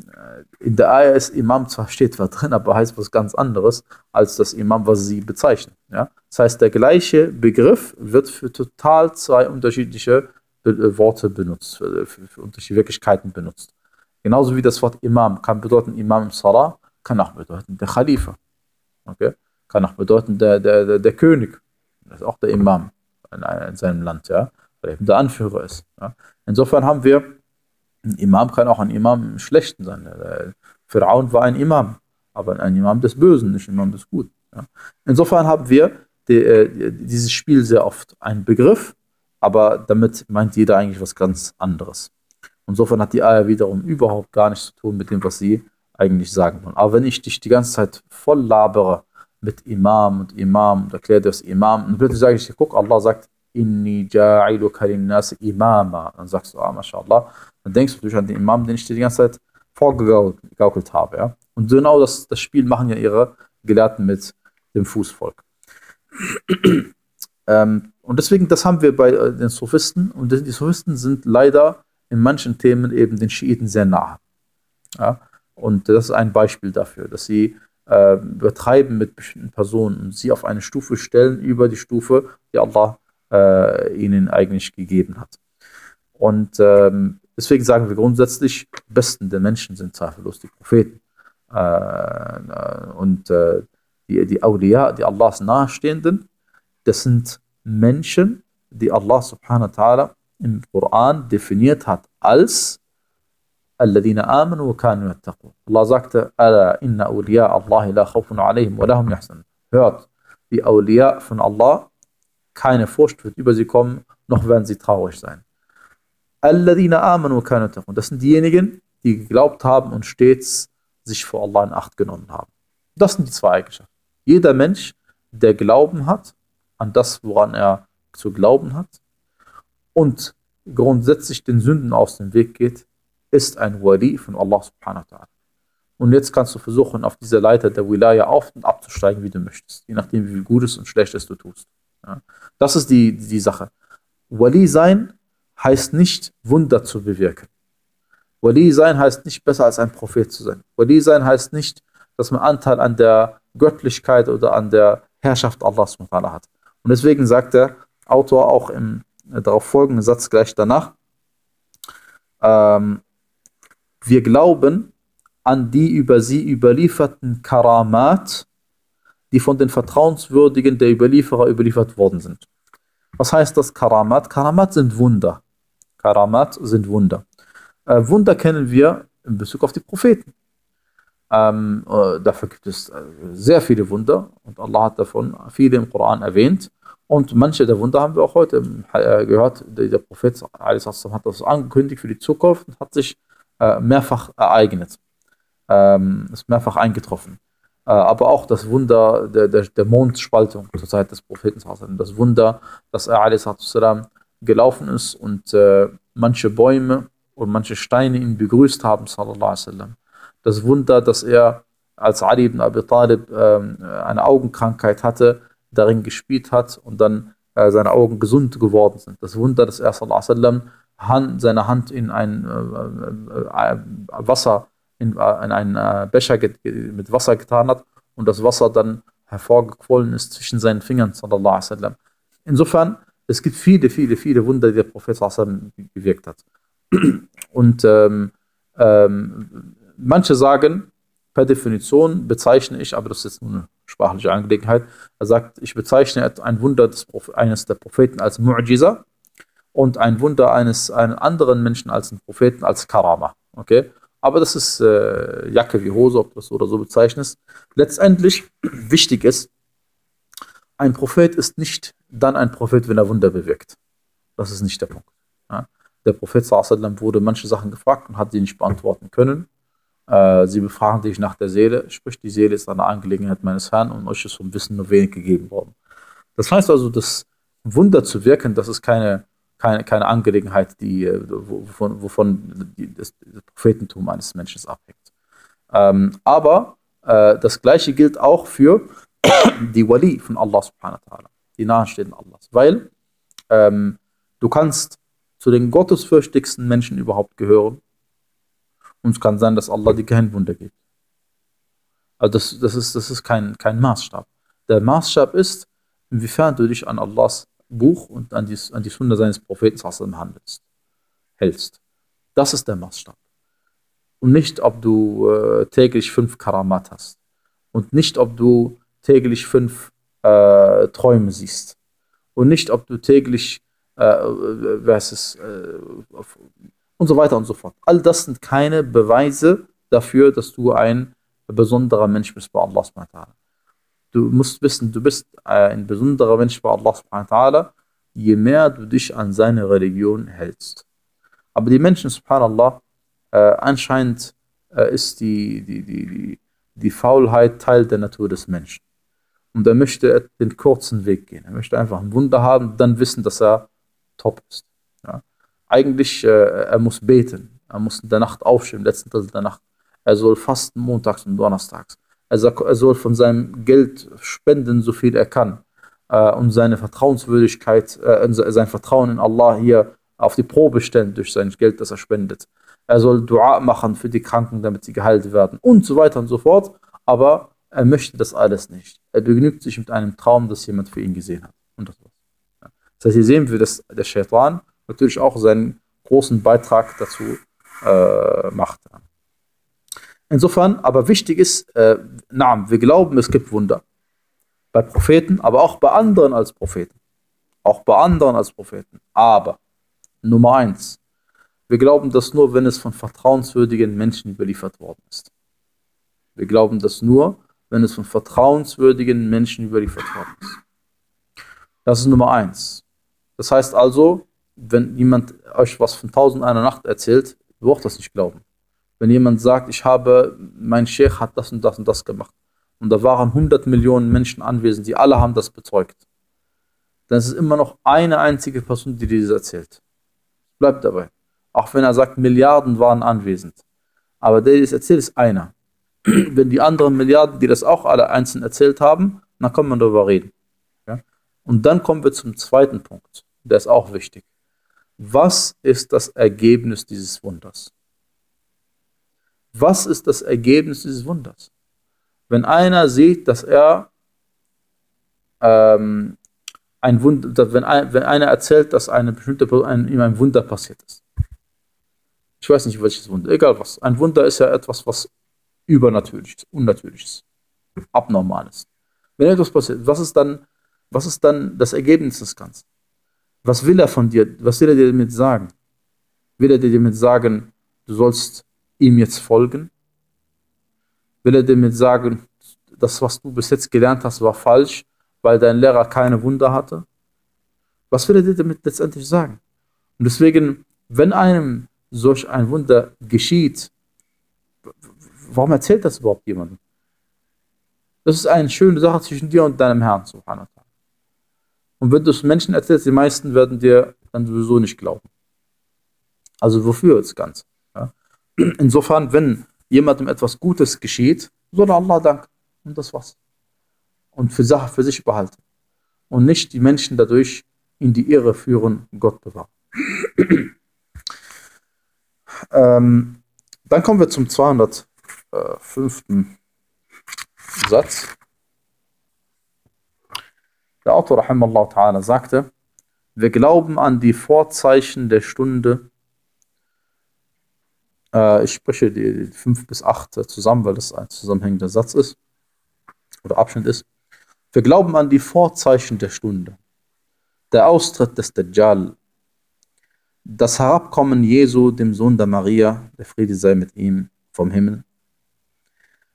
S1: in der Ayah ist Imam zwar steht was drin, aber heißt was ganz anderes als das Imam, was sie bezeichnen. Ja? Das heißt, der gleiche Begriff wird für total zwei unterschiedliche Be äh, Worte benutzt, äh, für, für, unterschiedliche Wirklichkeiten benutzt. Genauso wie das Wort Imam kann bedeuten Imam im Salah, kann auch bedeuten der Khalifa. Okay? Kann auch bedeuten der, der, der, der König. Das ist auch der Imam in, in seinem Land, ja? weil er eben der Anführer ist. Ja? Insofern haben wir ein Imam kann auch ein Imam im Schlechten sein. Pharaon war ein Imam, aber ein Imam des Bösen, nicht ein Imam des Guten. Ja. Insofern haben wir die, äh, dieses Spiel sehr oft einen Begriff, aber damit meint jeder eigentlich was ganz anderes. Insofern hat die Eier wiederum überhaupt gar nichts zu tun mit dem, was sie eigentlich sagen wollen. Aber wenn ich dich die ganze Zeit voll labere mit Imam und Imam und erkläre dir das Imam und plötzlich sage ich dir, guck, Allah sagt, Inni ja'iluka linnasi imama. Dann sagst du, ah, mashallah, dann denkst du natürlich an den Imam, den ich dir die ganze Zeit vorgegaukelt habe. Ja? Und genau das, das Spiel machen ja ihre Gelehrten mit dem Fußvolk. ähm, und deswegen, das haben wir bei äh, den Sophisten. Und die Sophisten sind leider in manchen Themen eben den Schiiten sehr nah. Ja? Und das ist ein Beispiel dafür, dass sie äh, übertreiben mit bestimmten Personen und sie auf eine Stufe stellen über die Stufe, die Allah äh, ihnen eigentlich gegeben hat. Und ähm, Deswegen sagen wir grundsätzlich, die Besten der Menschen sind zweifellos die Propheten. Äh, äh, und äh, die, die Awliya, die Allahs Nahestehenden, das sind Menschen, die Allah subhanahu wa ta'ala im Koran definiert hat als الذين آمنوا وكانوا يتقون. Allah sagte, ألا إن أولياء الله لا خوف عليهم ولا هم يحزنون. Hört, die Awliya von Allah, keine Furcht wird über sie kommen, noch werden sie traurig sein. Alladina amanu kanatakun. Das sind diejenigen, die geglaubt haben und stets sich vor Allah in Acht genommen haben. Das sind die zwei Eigenschaften. Jeder Mensch, der Glauben hat an das, woran er zu glauben hat und grundsätzlich den Sünden aus dem Weg geht, ist ein Wali von Allah subhanahu wa ta'ala. Und jetzt kannst du versuchen, auf dieser Leiter der Wilaya auf und abzusteigen, wie du möchtest. Je nachdem, wie viel Gutes und Schlechtes du tust. Ja. Das ist die, die Sache. Wali sein heißt nicht, Wunder zu bewirken. Wali sein heißt nicht, besser als ein Prophet zu sein. Wali sein heißt nicht, dass man Anteil an der Göttlichkeit oder an der Herrschaft Allahs hat. Und deswegen sagt der Autor auch im äh, darauf folgenden Satz gleich danach, ähm, wir glauben an die über sie überlieferten Karamat, die von den Vertrauenswürdigen der Überlieferer überliefert worden sind. Was heißt das Karamat? Karamat sind Wunder. Karamat sind Wunder. Äh, Wunder kennen wir in Bezug auf die Propheten. Ähm, äh, dafür gibt es äh, sehr viele Wunder und Allah hat davon viele im Koran erwähnt. Und manche der Wunder haben wir auch heute äh, gehört. Der, Prophet hat das angekündigt für die Zukunft und hat sich äh, mehrfach ereignet. Ähm, ist mehrfach eingetroffen. aber auch das Wunder der, der Mondspaltung zur Zeit des Propheten, das Wunder, dass er gelaufen ist und äh, manche Bäume und manche Steine ihn begrüßt haben, sallallahu alaihi Das Wunder, dass er, als Ali ibn Abi Talib ähm, äh, eine Augenkrankheit hatte, darin gespielt hat und dann äh, seine Augen gesund geworden sind. Das Wunder, dass er, sallallahu alaihi Hand, seine Hand in ein äh, äh, äh, Wasser, in, in einen Becher mit Wasser getan hat und das Wasser dann hervorgequollen ist zwischen seinen Fingern, sallallahu alaihi wasallam. Insofern, es gibt viele, viele, viele Wunder, die der Prophet gewirkt hat. Und ähm, ähm, manche sagen, per Definition bezeichne ich, aber das ist jetzt nur eine sprachliche Angelegenheit, er sagt, ich bezeichne ein Wunder des, eines der Propheten als Mu'jiza und ein Wunder eines einen anderen Menschen als einen Propheten als Karama. Okay? Aber das ist äh, Jacke wie Hose, ob du das so oder so bezeichnest. Letztendlich wichtig ist, ein Prophet ist nicht dann ein Prophet, wenn er Wunder bewirkt. Das ist nicht der Punkt. Ja. Der Prophet sallam, wurde manche Sachen gefragt und hat sie nicht beantworten können. Äh, sie befragen dich nach der Seele, sprich, die Seele ist eine Angelegenheit meines Herrn und euch ist vom Wissen nur wenig gegeben worden. Das heißt also, das Wunder zu wirken, das ist keine, keine, keine Angelegenheit, die, äh, wovon, wovon das, Prophetentum eines Menschen abhängt. Ähm, aber äh, das Gleiche gilt auch für die Wali von Allah subhanahu wa ta'ala, die Nahestehenden Allahs. Weil ähm, du kannst zu den gottesfürchtigsten Menschen überhaupt gehören und es kann sein, dass Allah dir kein Wunder gibt. Also das, das ist, das ist kein, kein Maßstab. Der Maßstab ist, inwiefern du dich an Allahs Buch und an die, an die Sunde seines Propheten handelst, hältst. Das ist der Maßstab. Und nicht, ob du äh, täglich fünf Karamat hast. Und nicht, ob du täglich fünf äh, Träume siehst. Und nicht, ob du täglich, äh, was äh, äh und so weiter und so fort. All das sind keine Beweise dafür, dass du ein besonderer Mensch bist bei Allah subhanahu Du musst wissen, du bist äh, ein besonderer Mensch bei Allah subhanahu je mehr du dich an seine Religion hältst. Aber die Menschen, subhanallah, äh, anscheinend äh, ist die, die, die, die, die Faulheit Teil der Natur des Menschen. Und er möchte den kurzen Weg gehen. Er möchte einfach ein Wunder haben und dann wissen, dass er top ist. Ja. Eigentlich, äh, er muss beten. Er muss in der Nacht aufstehen, letzten Drittel der Nacht. Er soll fasten montags und donnerstags. Er, soll von seinem Geld spenden, so viel er kann. Äh, und seine Vertrauenswürdigkeit, äh, sein Vertrauen in Allah hier auf die Probe stellen durch sein Geld, das er spendet. Er soll Dua machen für die Kranken, damit sie geheilt werden und so weiter und so fort. Aber er möchte das alles nicht. Er begnügt sich mit einem Traum, das jemand für ihn gesehen hat. Und das, war's. das heißt, hier sehen wir, dass der Shaitan natürlich auch seinen großen Beitrag dazu äh, macht. Insofern, aber wichtig ist, äh, na, wir glauben, es gibt Wunder. Bei Propheten, aber auch bei anderen als Propheten. Auch bei anderen als Propheten. Aber, Nummer eins, wir glauben das nur, wenn es von vertrauenswürdigen Menschen überliefert worden ist. Wir glauben das nur, wenn es von vertrauenswürdigen Menschen überliefert worden ist. Das ist Nummer eins. Das heißt also, wenn jemand euch was von Tausend einer Nacht erzählt, braucht das nicht glauben. Wenn jemand sagt, ich habe, mein Sheikh hat das und das und das gemacht und da waren 100 Millionen Menschen anwesend, die alle haben das bezeugt, dann ist es immer noch eine einzige Person, die dieses erzählt. Bleibt dabei. Auch wenn er sagt, Milliarden waren anwesend. Aber der, der es erzählt, ist einer. wenn die anderen Milliarden, die das auch alle einzeln erzählt haben, dann kann man darüber reden. Ja? Und dann kommen wir zum zweiten Punkt, der ist auch wichtig. Was ist das Ergebnis dieses Wunders? Was ist das Ergebnis dieses Wunders? Wenn einer sieht, dass er ähm, ein Wunder, wenn, ein, wenn einer erzählt, dass eine bestimmte Person ein, ihm ein Wunder passiert ist. Ich weiß nicht, welches Wunder, egal was. Ein Wunder ist ja etwas, was Übernatürliches, Unnatürliches, Abnormales. Wenn etwas passiert, was ist dann, was ist dann das Ergebnis des Ganzen? Was will er von dir? Was will er dir damit sagen? Will er dir damit sagen, du sollst ihm jetzt folgen? Will er dir damit sagen, das, was du bis jetzt gelernt hast, war falsch, weil dein Lehrer keine Wunder hatte? Was will er dir damit letztendlich sagen? Und deswegen, wenn einem solch ein Wunder geschieht, warum erzählt das überhaupt jemandem? Das ist eine schöne Sache zwischen dir und deinem Herrn, subhanahu wa ta'ala. Und wenn du es Menschen erzählst, die meisten werden dir dann sowieso nicht glauben. Also wofür das Ganze? Ja? Insofern, wenn jemandem etwas Gutes geschieht, soll Allah danken. Und das war's. Und für Sache für sich behalten. Und nicht die Menschen dadurch in die Irre führen, Gott bewahren. ähm, dann kommen wir zum 200 äh, fünften Satz. Der Autor rahimallahu ta'ala sagte, wir glauben an die Vorzeichen der Stunde. Äh, ich spreche die, die fünf bis acht zusammen, weil das ein zusammenhängender Satz ist oder Abschnitt ist. Wir glauben an die Vorzeichen der Stunde. Der Austritt des Dajjal. Das Herabkommen Jesu, dem Sohn der Maria, der Friede sei mit ihm vom Himmel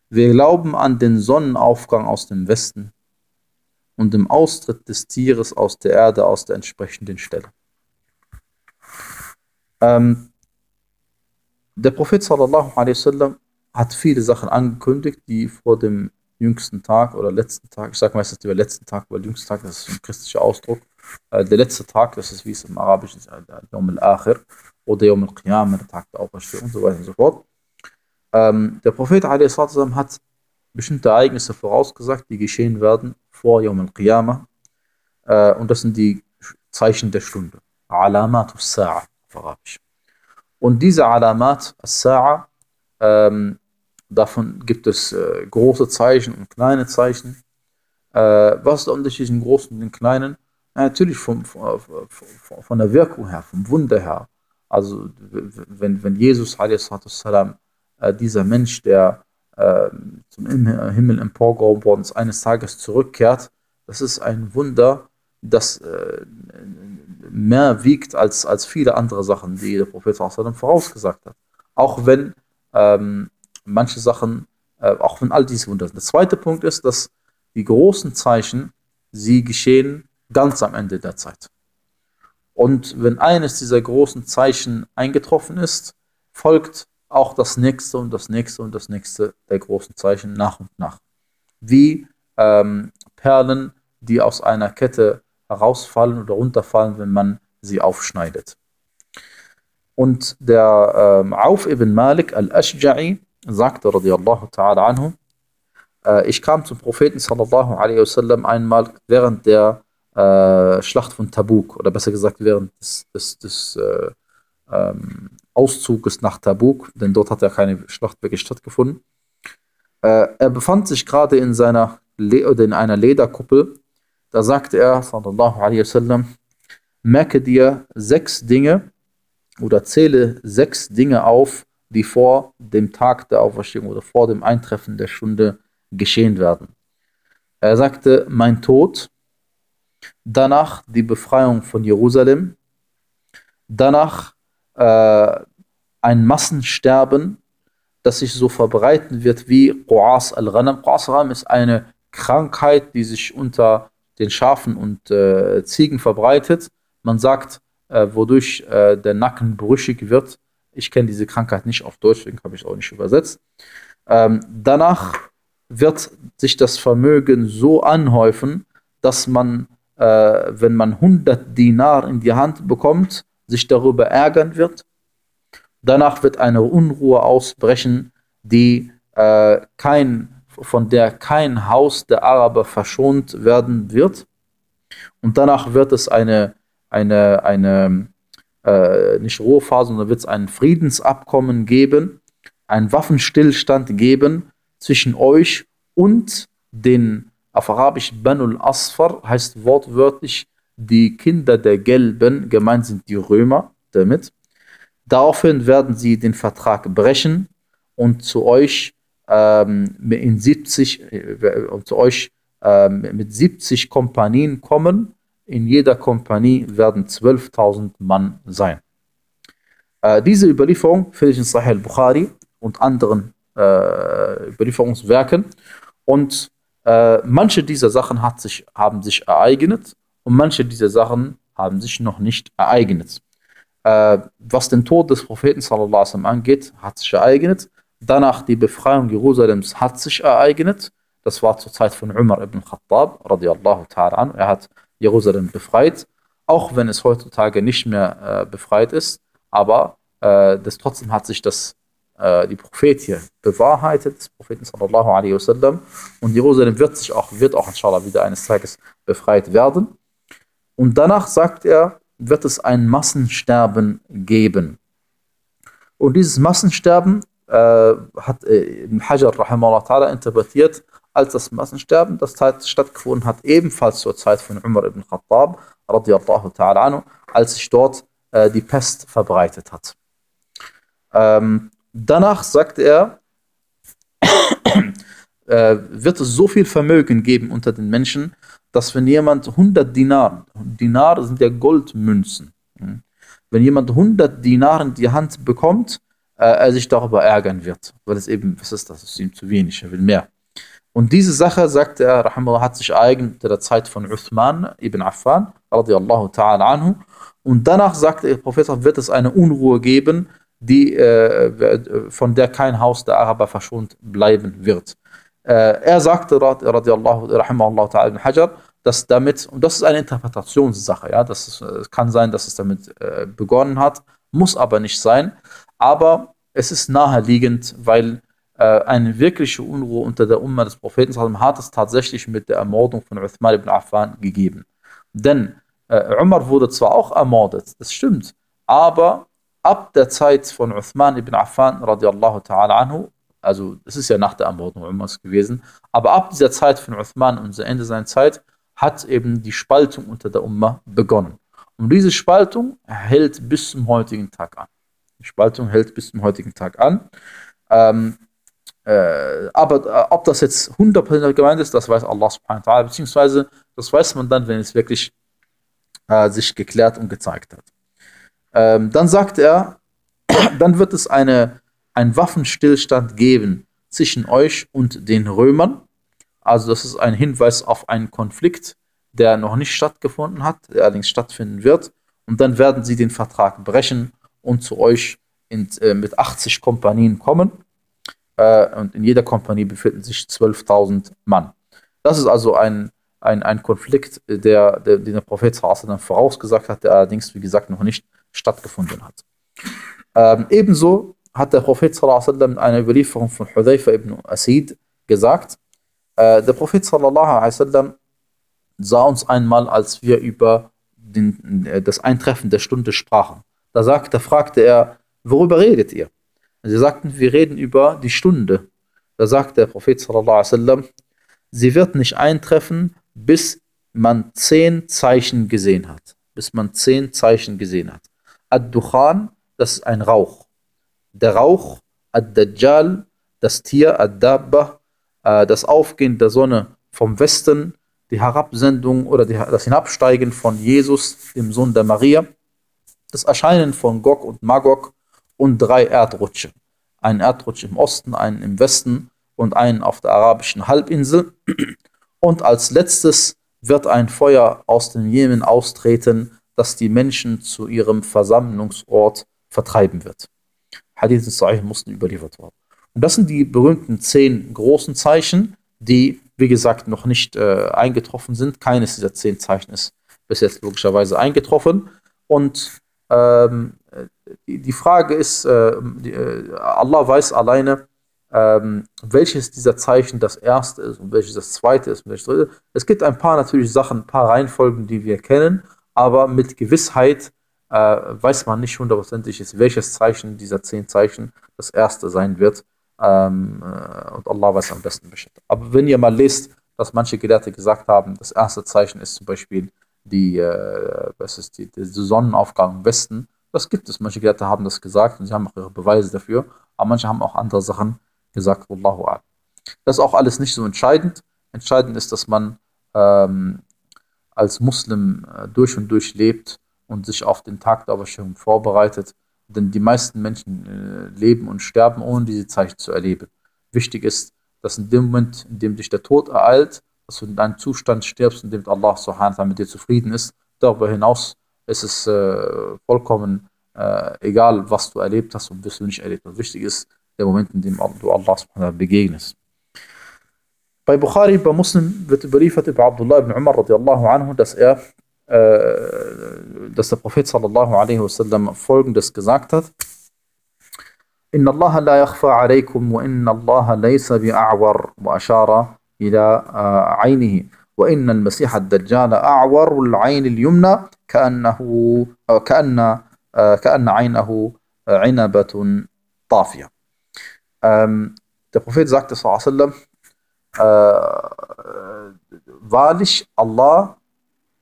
S1: wir glauben an den Sonnenaufgang aus dem Westen und dem Austritt des Tieres aus der Erde aus der entsprechenden Stelle. Ähm, der Prophet sallallahu alaihi wasallam hat viele Sachen angekündigt, die vor dem jüngsten Tag oder letzten Tag, ich sage meistens über letzten Tag, weil jüngsten Tag, das ist ein christlicher Ausdruck, äh, der letzte Tag, das ist wie es im Arabischen ist, äh, der Yom al-Akhir oder Yom al-Qiyam, der Tag der Auferstehung und so weiter und so fort. Ähm, der Prophet والسلام, hat bestimmte Ereignisse vorausgesagt, die geschehen werden vor Yom al-Qiyamah. Äh, und das sind die Zeichen der Stunde. Alamat al-Sa'a Arabisch. Und diese Alamat al-Sa'a, ähm, davon gibt es äh, große Zeichen und kleine Zeichen. Äh, was ist der Unterschied zwischen großen und den kleinen? Ja, natürlich vom, von, äh, von, der Wirkung her, vom Wunder her. Also wenn, wenn Jesus a.s äh, dieser Mensch, der äh, zum äh, Himmel emporgehoben worden ist, eines Tages zurückkehrt, das ist ein Wunder, das äh, mehr wiegt als, als viele andere Sachen, die der Prophet vorausgesagt hat. Auch wenn ähm, manche Sachen, äh, auch wenn all diese Wunder sind. Der zweite Punkt ist, dass die großen Zeichen, sie geschehen ganz am Ende der Zeit. Und wenn eines dieser großen Zeichen eingetroffen ist, folgt auch das nächste und das nächste und das nächste der großen Zeichen nach und nach. Wie ähm, Perlen, die aus einer Kette herausfallen oder runterfallen, wenn man sie aufschneidet. Und der ähm, Auf ibn Malik al-Ashja'i sagte, radiallahu ta'ala anhu, äh, ich kam zum Propheten sallallahu alaihi wasallam einmal während der äh, Schlacht von Tabuk, oder besser gesagt während des, des, des äh, ähm, Auszuges nach Tabuk, denn dort hat ja keine Schlacht wirklich stattgefunden. Äh, er befand sich gerade in, seiner Le oder in einer Lederkuppel. Da sagte er, sallallahu alaihi wasallam, merke dir sechs Dinge oder zähle sechs Dinge auf, die vor dem Tag der Auferstehung oder vor dem Eintreffen der Stunde geschehen werden. Er sagte, mein Tod, danach die Befreiung von Jerusalem, danach äh, ein Massensterben, das sich so verbreiten wird wie Qas al-Ghanam. Quas al-Ghanam ist eine Krankheit, die sich unter den Schafen und äh, Ziegen verbreitet. Man sagt, äh, wodurch äh, der Nacken brüchig wird. Ich kenne diese Krankheit nicht auf Deutsch, deswegen habe ich es auch nicht übersetzt. Ähm, danach wird sich das Vermögen so anhäufen, dass man, äh, wenn man 100 Dinar in die Hand bekommt, sich darüber ärgern wird Danach wird eine Unruhe ausbrechen, die äh, kein, von der kein Haus der Araber verschont werden wird. Und danach wird es eine, eine, eine äh, nicht Ruhephase, sondern wird es ein Friedensabkommen geben, einen Waffenstillstand geben zwischen euch und den auf Arabisch Banul Asfar heißt wortwörtlich die Kinder der Gelben, gemeint sind die Römer damit. Daraufhin werden sie den Vertrag brechen und zu euch ähm, in 70 äh, zu euch ähm, mit 70 Kompanien kommen. In jeder Kompanie werden 12.000 Mann sein. Äh, diese Überlieferung finde ich in Sahih al-Bukhari und anderen äh, Überlieferungswerken. Und äh, manche dieser Sachen hat sich, haben sich ereignet und manche dieser Sachen haben sich noch nicht ereignet. Äh, was den Tod des Propheten sallallahu alaihi angeht, hat sich ereignet. Danach die Befreiung Jerusalems hat sich ereignet. Das war zur Zeit von Umar ibn Khattab radiallahu ta'ala an. Er hat Jerusalem befreit, auch wenn es heutzutage nicht mehr äh, befreit ist. Aber äh, das, trotzdem hat sich das, äh, die Prophetie bewahrheitet, des Propheten sallallahu alaihi wasallam. Und Jerusalem wird sich auch, wird auch inshallah wieder eines Tages befreit werden. Und danach sagt er, wird es ein Massensterben geben. Und dieses Massensterben äh, hat Ibn äh, Hajar ta'ala interpretiert als das Massensterben, das stattgefunden hat, ebenfalls zur Zeit von Umar ibn Khattab radiallahu ta'ala anhu, als sich dort äh, die Pest verbreitet hat. Ähm, danach sagt er, äh, wird es so viel Vermögen geben unter den Menschen, dass wenn jemand 100 Dinar, Dinar sind ja Goldmünzen, hm, wenn jemand 100 Dinar in die Hand bekommt, äh, er sich darüber ärgern wird, weil es eben, was ist das, es ist ihm zu wenig, er will mehr. Und diese Sache, sagte er, Rahimullah, hat sich eigen der Zeit von Uthman ibn Affan, radiallahu ta'ala anhu, und danach sagte der Prophet, wird es eine Unruhe geben, die, äh, von der kein Haus der Araber verschont bleiben wird. Äh, er sagte, radiallahu ta'ala ibn Hajar, dass damit, und das ist eine Interpretationssache, ja, das ist, es kann sein, dass es damit äh, begonnen hat, muss aber nicht sein, aber es ist naheliegend, weil äh, eine wirkliche Unruhe unter der Umma des Propheten hat es tatsächlich mit der Ermordung von Uthman ibn Affan gegeben. Denn äh, Umar wurde zwar auch ermordet, das stimmt, aber ab der Zeit von Uthman ibn Affan radiallahu ta'ala anhu, also es ist ja nach der Ermordung Umars gewesen, aber ab dieser Zeit von Uthman und Ende seiner Zeit, hat eben die Spaltung unter der Ummah begonnen. Und diese Spaltung hält bis zum heutigen Tag an. Die Spaltung hält bis zum heutigen Tag an. Ähm, äh, aber äh, ob das jetzt 100% gemeint ist, das weiß Allah subhanahu wa ta'ala, beziehungsweise das weiß man dann, wenn es wirklich äh, sich geklärt und gezeigt hat. Ähm, dann sagt er, dann wird es eine, einen Waffenstillstand geben zwischen euch und den Römern. Also das ist ein Hinweis auf einen Konflikt, der noch nicht stattgefunden hat, der allerdings stattfinden wird. Und dann werden sie den Vertrag brechen und zu euch in, äh, mit 80 Kompanien kommen. Äh, und in jeder Kompanie befinden sich 12.000 Mann. Das ist also ein, ein, ein Konflikt, der, der, den der Prophet dann vorausgesagt hat, der allerdings, wie gesagt, noch nicht stattgefunden hat. Ähm, ebenso hat der Prophet sallam in einer Überlieferung von Hudayfa ibn Asid gesagt, äh, der Prophet sallallahu alaihi wasallam sah uns einmal, als wir über den, äh, das Eintreffen der Stunde sprachen. Da sagte, fragte er, worüber redet ihr? Und also, sie sagten, wir reden über die Stunde. Da sagte der Prophet sallallahu alaihi wasallam, sie wird nicht eintreffen, bis man zehn Zeichen gesehen hat. Bis man zehn Zeichen gesehen hat. Ad-Dukhan, das ist ein Rauch. Der Rauch, Ad-Dajjal, das Tier, Ad-Dabba, äh, das Aufgehen der Sonne vom Westen, die Herabsendung oder die, das Hinabsteigen von Jesus, dem Sohn der Maria, das Erscheinen von Gog und Magog und drei Erdrutsche. Ein Erdrutsch im Osten, einen im Westen und einen auf der arabischen Halbinsel. Und als letztes wird ein Feuer aus dem Jemen austreten, das die Menschen zu ihrem Versammlungsort vertreiben wird. Hadith ist zu Sahih Muslim überliefert worden. Und das sind die berühmten zehn großen Zeichen, die, wie gesagt, noch nicht äh, eingetroffen sind. Keines dieser zehn Zeichen ist bis jetzt logischerweise eingetroffen. Und ähm, die Frage ist, äh, die, äh, Allah weiß alleine, ähm, welches dieser Zeichen das erste ist und welches das zweite ist und welches dritte. Es gibt ein paar natürlich Sachen, ein paar Reihenfolgen, die wir kennen, aber mit Gewissheit äh, weiß man nicht hundertprozentig, welches Zeichen dieser zehn Zeichen das erste sein wird. Ähm, äh, und Allah weiß am besten Bescheid. Aber wenn ihr mal lest, dass manche Gelehrte gesagt haben, das erste Zeichen ist zum Beispiel die, äh, was ist die, der Sonnenaufgang im Westen, das gibt es. Manche Gelehrte haben das gesagt und sie haben auch ihre Beweise dafür, aber manche haben auch andere Sachen gesagt. Wallahu a'lam. Das ist auch alles nicht so entscheidend. Entscheidend ist, dass man ähm, als Muslim äh, durch und durch lebt und sich auf den Tag der Auferstehung vorbereitet. Denn die meisten Menschen äh, leben und sterben, ohne diese Zeichen zu erleben. Wichtig ist, dass in dem Moment, in dem dich der Tod ereilt, dass du in deinem Zustand stirbst, in dem Allah subhanahu mit dir zufrieden ist. Darüber hinaus ist es äh, vollkommen äh, egal, was du erlebt hast und was du nicht erlebt hast. Also wichtig ist der Moment, in dem du Allah subhanahu begegnest. Bei Bukhari, bei Muslim wird überliefert über Abdullah ibn Umar radiallahu anhu, dass er dass der Prophet sallallahu alaihi wasallam folgendes gesagt hat: Inna Allah la yakhfa alaykum wa inna Allah laysa bi'a'war wa ashara ila 'aynihi wa inna al-masih ad-dajjal a'war al-'ayn al-yumna ka'annahu ka'anna ka'anna 'aynahu 'inabatun tafiya. der Prophet sagte sallallahu alaihi wasallam: Wahrlich Allah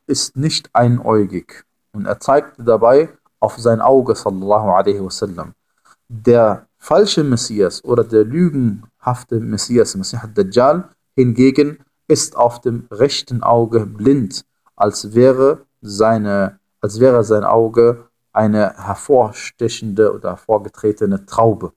S1: ist nicht einäugig. Und er zeigte dabei auf sein Auge, sallallahu alaihi wasallam. Der falsche Messias oder der lügenhafte Messias, Messias Dajjal, hingegen ist auf dem rechten Auge blind, als wäre, seine, als wäre sein Auge eine hervorstechende oder hervorgetretene Traube.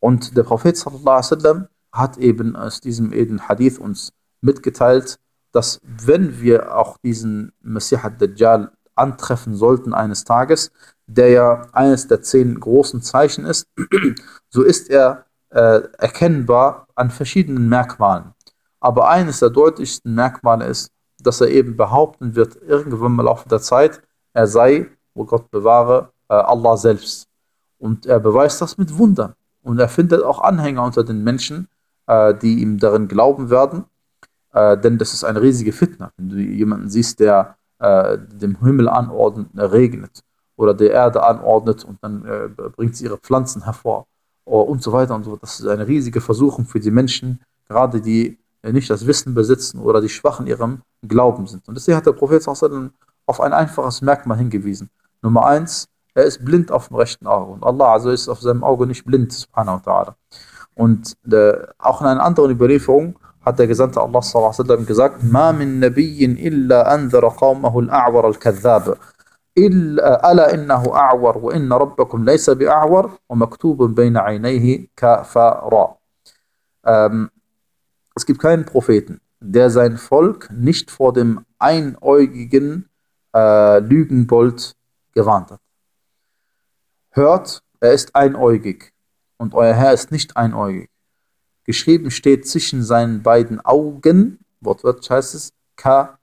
S1: Und der Prophet sallallahu alaihi wasallam hat eben aus diesem Eden Hadith uns mitgeteilt, dass wenn wir auch diesen Messias ad-Dajjal antreffen sollten eines Tages, der ja eines der zehn großen Zeichen ist, so ist er äh, erkennbar an verschiedenen Merkmalen. Aber eines der deutlichsten Merkmale ist, dass er eben behaupten wird, irgendwann mal auf der Zeit, er sei, wo oh Gott bewahre, äh, Allah selbst. Und er beweist das mit Wundern. Und er findet auch Anhänger unter den Menschen, äh, die ihm darin glauben werden äh, denn das ist eine riesige Fitna. Wenn du jemanden siehst, der äh, dem Himmel anordnet, äh, regnet oder der Erde anordnet und dann äh, bringt sie ihre Pflanzen hervor äh, und so weiter und so. Das ist eine riesige Versuchung für die Menschen, gerade die äh, nicht das Wissen besitzen oder die schwach in ihrem Glauben sind. Und deswegen hat der Prophet auf ein einfaches Merkmal hingewiesen. Nummer eins, er ist blind auf dem rechten Auge. Und Allah also ist auf seinem Auge nicht blind, subhanahu wa ta'ala. Und äh, auch in einer anderen Überlieferung hat der Gesandte Allah sallam, gesagt, Ma min nabiyyin illa anzara qawmahu al-a'war al-kazzab. ألا إنه أعور وإن ربكم ليس بأعور ومكتوب بين عينيه كفرا ähm, Es gibt keinen Propheten, der sein Volk nicht vor dem einäugigen äh, Lügenbold gewarnt hat. Hört, er ist einäugig und euer Herr ist nicht einäugig. Geschrieben steht zwischen seinen beiden Augen, wortwörtlich heißt es, Kaf,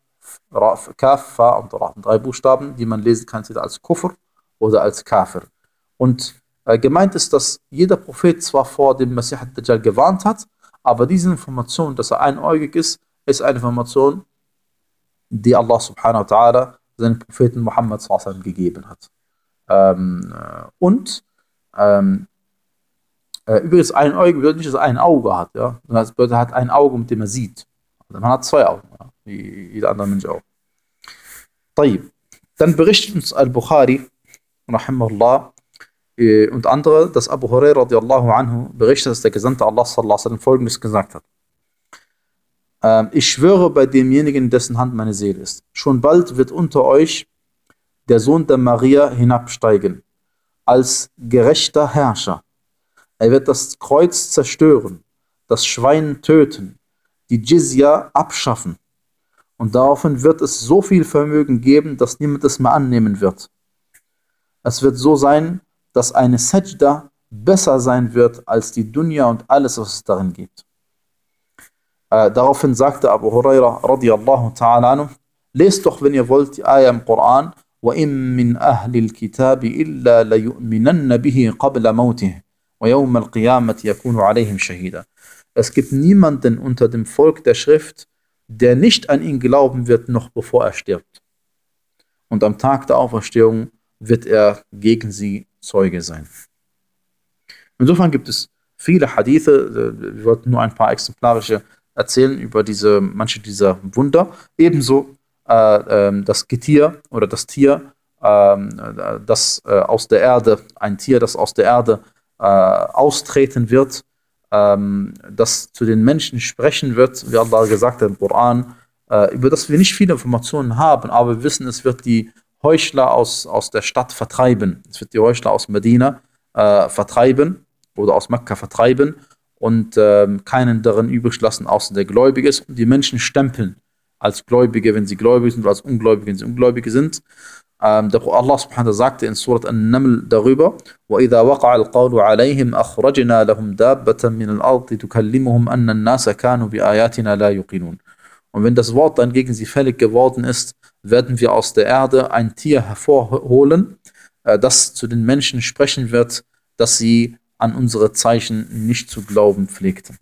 S1: Kaf, Fa und Ra. Drei Buchstaben, die man lesen kann, entweder als Kufr oder als Kafir. Und äh, gemeint ist, dass jeder Prophet zwar vor dem Messiah dajjal gewarnt hat, aber diese Information, dass er einäugig ist, ist eine Information, die Allah subhanahu wa ta'ala seinen Propheten Muhammad sallam gegeben hat. Ähm, äh, und ähm, äh, übrigens, ein Auge bedeutet nicht, dass er ein Auge hat, ja, sondern das bedeutet, er hat ein Auge, mit dem er sieht. Also man hat zwei Augen, ja? wie jeder andere Mensch auch. طيب. Dann berichtet uns Al-Bukhari, rahimahullah, äh, und andere, dass Abu Hurairah radiallahu anhu berichtet, dass der Gesandte Allah sallallahu alaihi wasallam folgendes gesagt hat. Ähm, ich schwöre bei demjenigen, in dessen Hand meine Seele ist. Schon bald wird unter euch der Sohn der Maria hinabsteigen, als gerechter Herrscher er wird das Kreuz zerstören, das Schwein töten, die Jizya abschaffen. Und daraufhin wird es so viel Vermögen geben, dass niemand es mehr annehmen wird. Es wird so sein, dass eine Sajda besser sein wird als die Dunya und alles, was es darin gibt. Äh, daraufhin sagte Abu Huraira radiallahu ta'ala anhu, lest doch, wenn ihr wollt, die Ayah im Koran, وَإِن مِّنْ أَهْلِ الْكِتَابِ إِلَّا لَيُؤْمِنَنَّ بِهِ قَبْلَ مَوْتِهِ وَيَوْمَ الْقِيَامَةِ يَكُونُ عَلَيْهِمْ شَهِيدًا Es gibt niemanden unter dem Volk der Schrift, der nicht an ihn glauben wird, noch bevor er stirbt. Und am Tag der Auferstehung wird er gegen sie Zeuge sein. Insofern gibt es viele Hadithe, äh, wir wollten nur ein paar exemplarische erzählen über diese, manche dieser Wunder. Ebenso äh, ähm, das Getier oder das Tier, ähm, äh, das äh, aus der Erde, ein Tier, das aus der Erde äh, austreten wird, ähm, das zu den Menschen sprechen wird, wie Allah gesagt hat im Koran, äh, über das wir nicht viele Informationen haben, aber wir wissen, es wird die Heuchler aus, aus der Stadt vertreiben. Es wird die Heuchler aus Medina äh, vertreiben oder aus Mekka vertreiben und ähm, keinen darin übrig lassen, außer der gläubig ist. Und die Menschen stempeln als Gläubige, wenn sie gläubig sind, oder als Ungläubige, wenn sie Ungläubige sind. Ähm, Allah subhanahu wa sagte in Surat An-Naml darüber, وَإِذَا وَقَعَ الْقَوْلُ عَلَيْهِمْ أَخْرَجْنَا لَهُمْ دَابَّةً مِنَ الْأَرْضِ تُكَلِّمُهُمْ أَنَّ النَّاسَ كَانُوا بِآيَاتِنَا لَا يُقِنُونَ Und wenn das Wort dann gegen sie fällig geworden ist, werden wir aus der Erde ein Tier hervorholen, äh, das zu den Menschen sprechen wird, dass sie an unsere Zeichen nicht zu glauben pflegten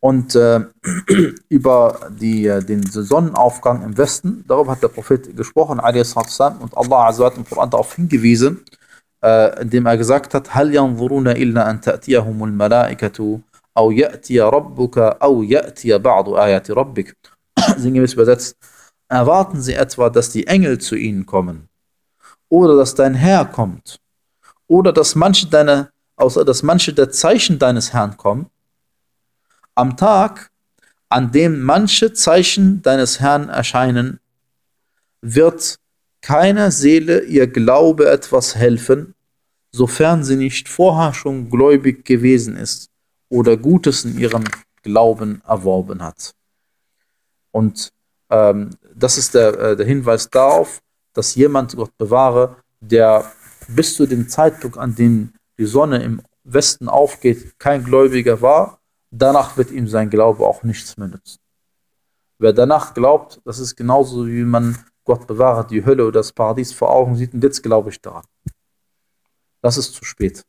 S1: und äh, über die, äh, den Sonnenaufgang im Westen. Darüber hat der Prophet gesprochen, und Allah Azza hat im Koran darauf hingewiesen, äh, indem er gesagt hat, هَلْ يَنْظُرُونَ إِلَّا أَنْ تَأْتِيَهُمُ الْمَلَائِكَةُ أَوْ يَأْتِيَ رَبُّكَ أَوْ يَأْتِيَ بَعْضُ آيَاتِ رَبِّكَ Sinngemäß übersetzt, erwarten sie etwa, dass die Engel zu ihnen kommen oder dass dein Herr kommt oder dass manche, deine, außer dass manche der Zeichen deines Herrn kommen am Tag, an dem manche Zeichen deines Herrn erscheinen, wird keiner Seele ihr Glaube etwas helfen, sofern sie nicht vorher schon gläubig gewesen ist oder Gutes in ihrem Glauben erworben hat. Und ähm, das ist der, äh, der Hinweis darauf, dass jemand, Gott bewahre, der bis zu dem Zeitpunkt, an dem die Sonne im Westen aufgeht, kein Gläubiger war danach wird ihm sein Glaube auch nichts mehr nützen. Wer danach glaubt, das ist genauso wie man Gott bewahre die Hölle oder das Paradies vor Augen sieht und jetzt glaube ich daran. Das ist zu spät.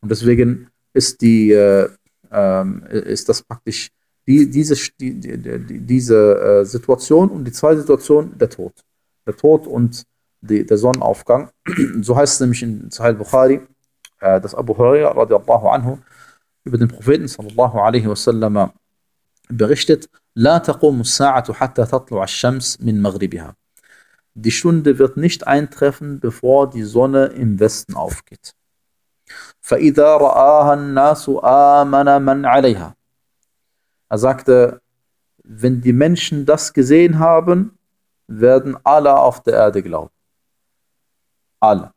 S1: Und deswegen ist die äh, äh, ist das praktisch die, diese, die, die, diese äh, Situation und die zweite Situation der Tod. Der Tod und die, der Sonnenaufgang. so heißt es nämlich in Sahih Bukhari, äh, dass Abu Hurairah radiallahu anhu über den Propheten sallallahu alaihi wasallam berichtet, La taqumu sa'atu hatta tatlu ash-shams min maghribiha. Die Stunde wird nicht eintreffen, bevor die Sonne im Westen aufgeht. فَإِذَا رَآهَا النَّاسُ آمَنَ مَنْ عَلَيْهَا Er sagte, wenn die Menschen das gesehen haben, werden alle auf der Erde glauben. Alle.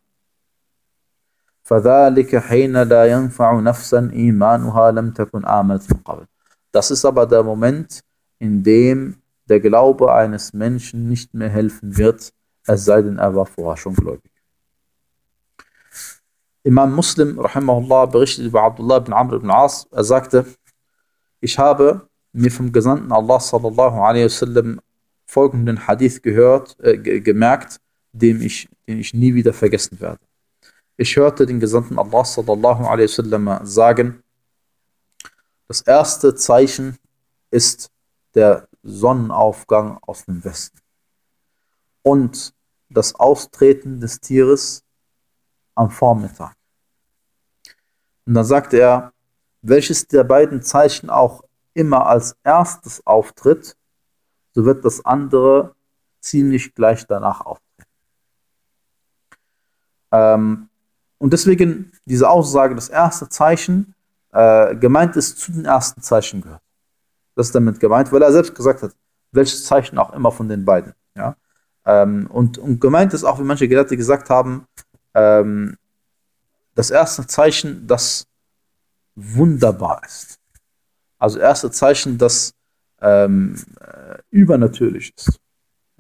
S1: فَذَلِكَ حَيْنَ لَا يَنْفَعُ نَفْسًا إِيمَانُهَا لَمْ تَكُنْ آمَنَتْ مِنْ قَبْلِ Das ist aber der Moment, in dem der Glaube eines Menschen nicht mehr helfen wird, es sei denn, er war vorher schon gläubig. Imam Muslim, rahimahullah, berichtet über Abdullah ibn Amr ibn As, er sagte, ich habe mir vom Gesandten Allah sallallahu alaihi wasallam folgenden Hadith gehört, äh, gemerkt, den ich, den ich nie wieder vergessen werde. Ich hörte den Gesandten Allah sallallahu alaihi wasallam sagen, das erste Zeichen ist der Sonnenaufgang aus dem Westen und das Austreten des Tieres am Vormittag. Und dann sagte er, welches der beiden Zeichen auch immer als erstes auftritt, so wird das andere ziemlich gleich danach auftreten. Ähm, und deswegen diese Aussage, das erste Zeichen, äh, gemeint ist, zu den ersten Zeichen gehört. Das ist damit gemeint, weil er selbst gesagt hat, welches Zeichen auch immer von den beiden. Ja? Ähm, und, und, gemeint ist auch, wie manche Gelehrte gesagt haben, ähm, das erste Zeichen, das wunderbar ist. Also erste Zeichen, das ähm, äh, übernatürlich ist.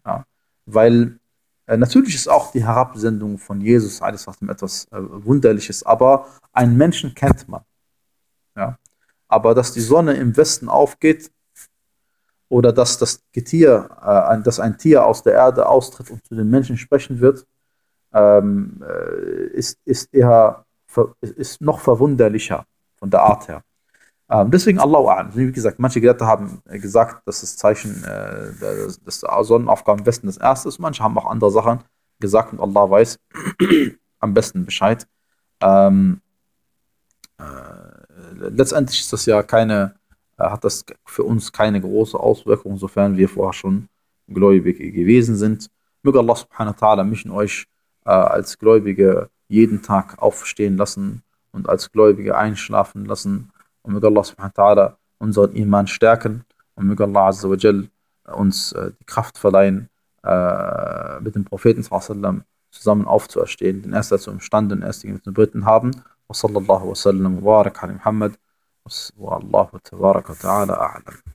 S1: Ja? Weil äh, natürlich ist auch die Herabsendung von Jesus etwas äh, Wunderliches, aber einen Menschen kennt man. Ja? Aber dass die Sonne im Westen aufgeht oder dass das Getier, äh, dass ein Tier aus der Erde austritt und zu den Menschen sprechen wird, ähm, äh, ist, ist eher ist noch verwunderlicher von der Art her. Ähm, deswegen Allahu A'lam. Wie gesagt, manche Gelehrte haben äh, gesagt, dass das Zeichen äh, des, des Sonnenaufgang am besten das erste ist. Manche haben auch andere Sachen gesagt und Allah weiß am besten Bescheid. Ähm, äh, letztendlich ist das ja keine, äh, hat das für uns keine große Auswirkung, sofern wir vorher schon Gläubige gewesen sind. Möge Allah subhanahu wa ta'ala mich und euch äh, als Gläubige jeden Tag aufstehen lassen und als Gläubige einschlafen lassen und möge Allah subhanahu wa ta'ala unseren Iman stärken und möge Allah azza wa jal äh, uns äh, die Kraft verleihen, äh, mit dem Propheten sallam zusammen aufzuerstehen, denn er ist dazu imstande und er ist die Gebeten haben. وصلى الله وسلم وبارك على محمد والله تبارك وتعالى أعلم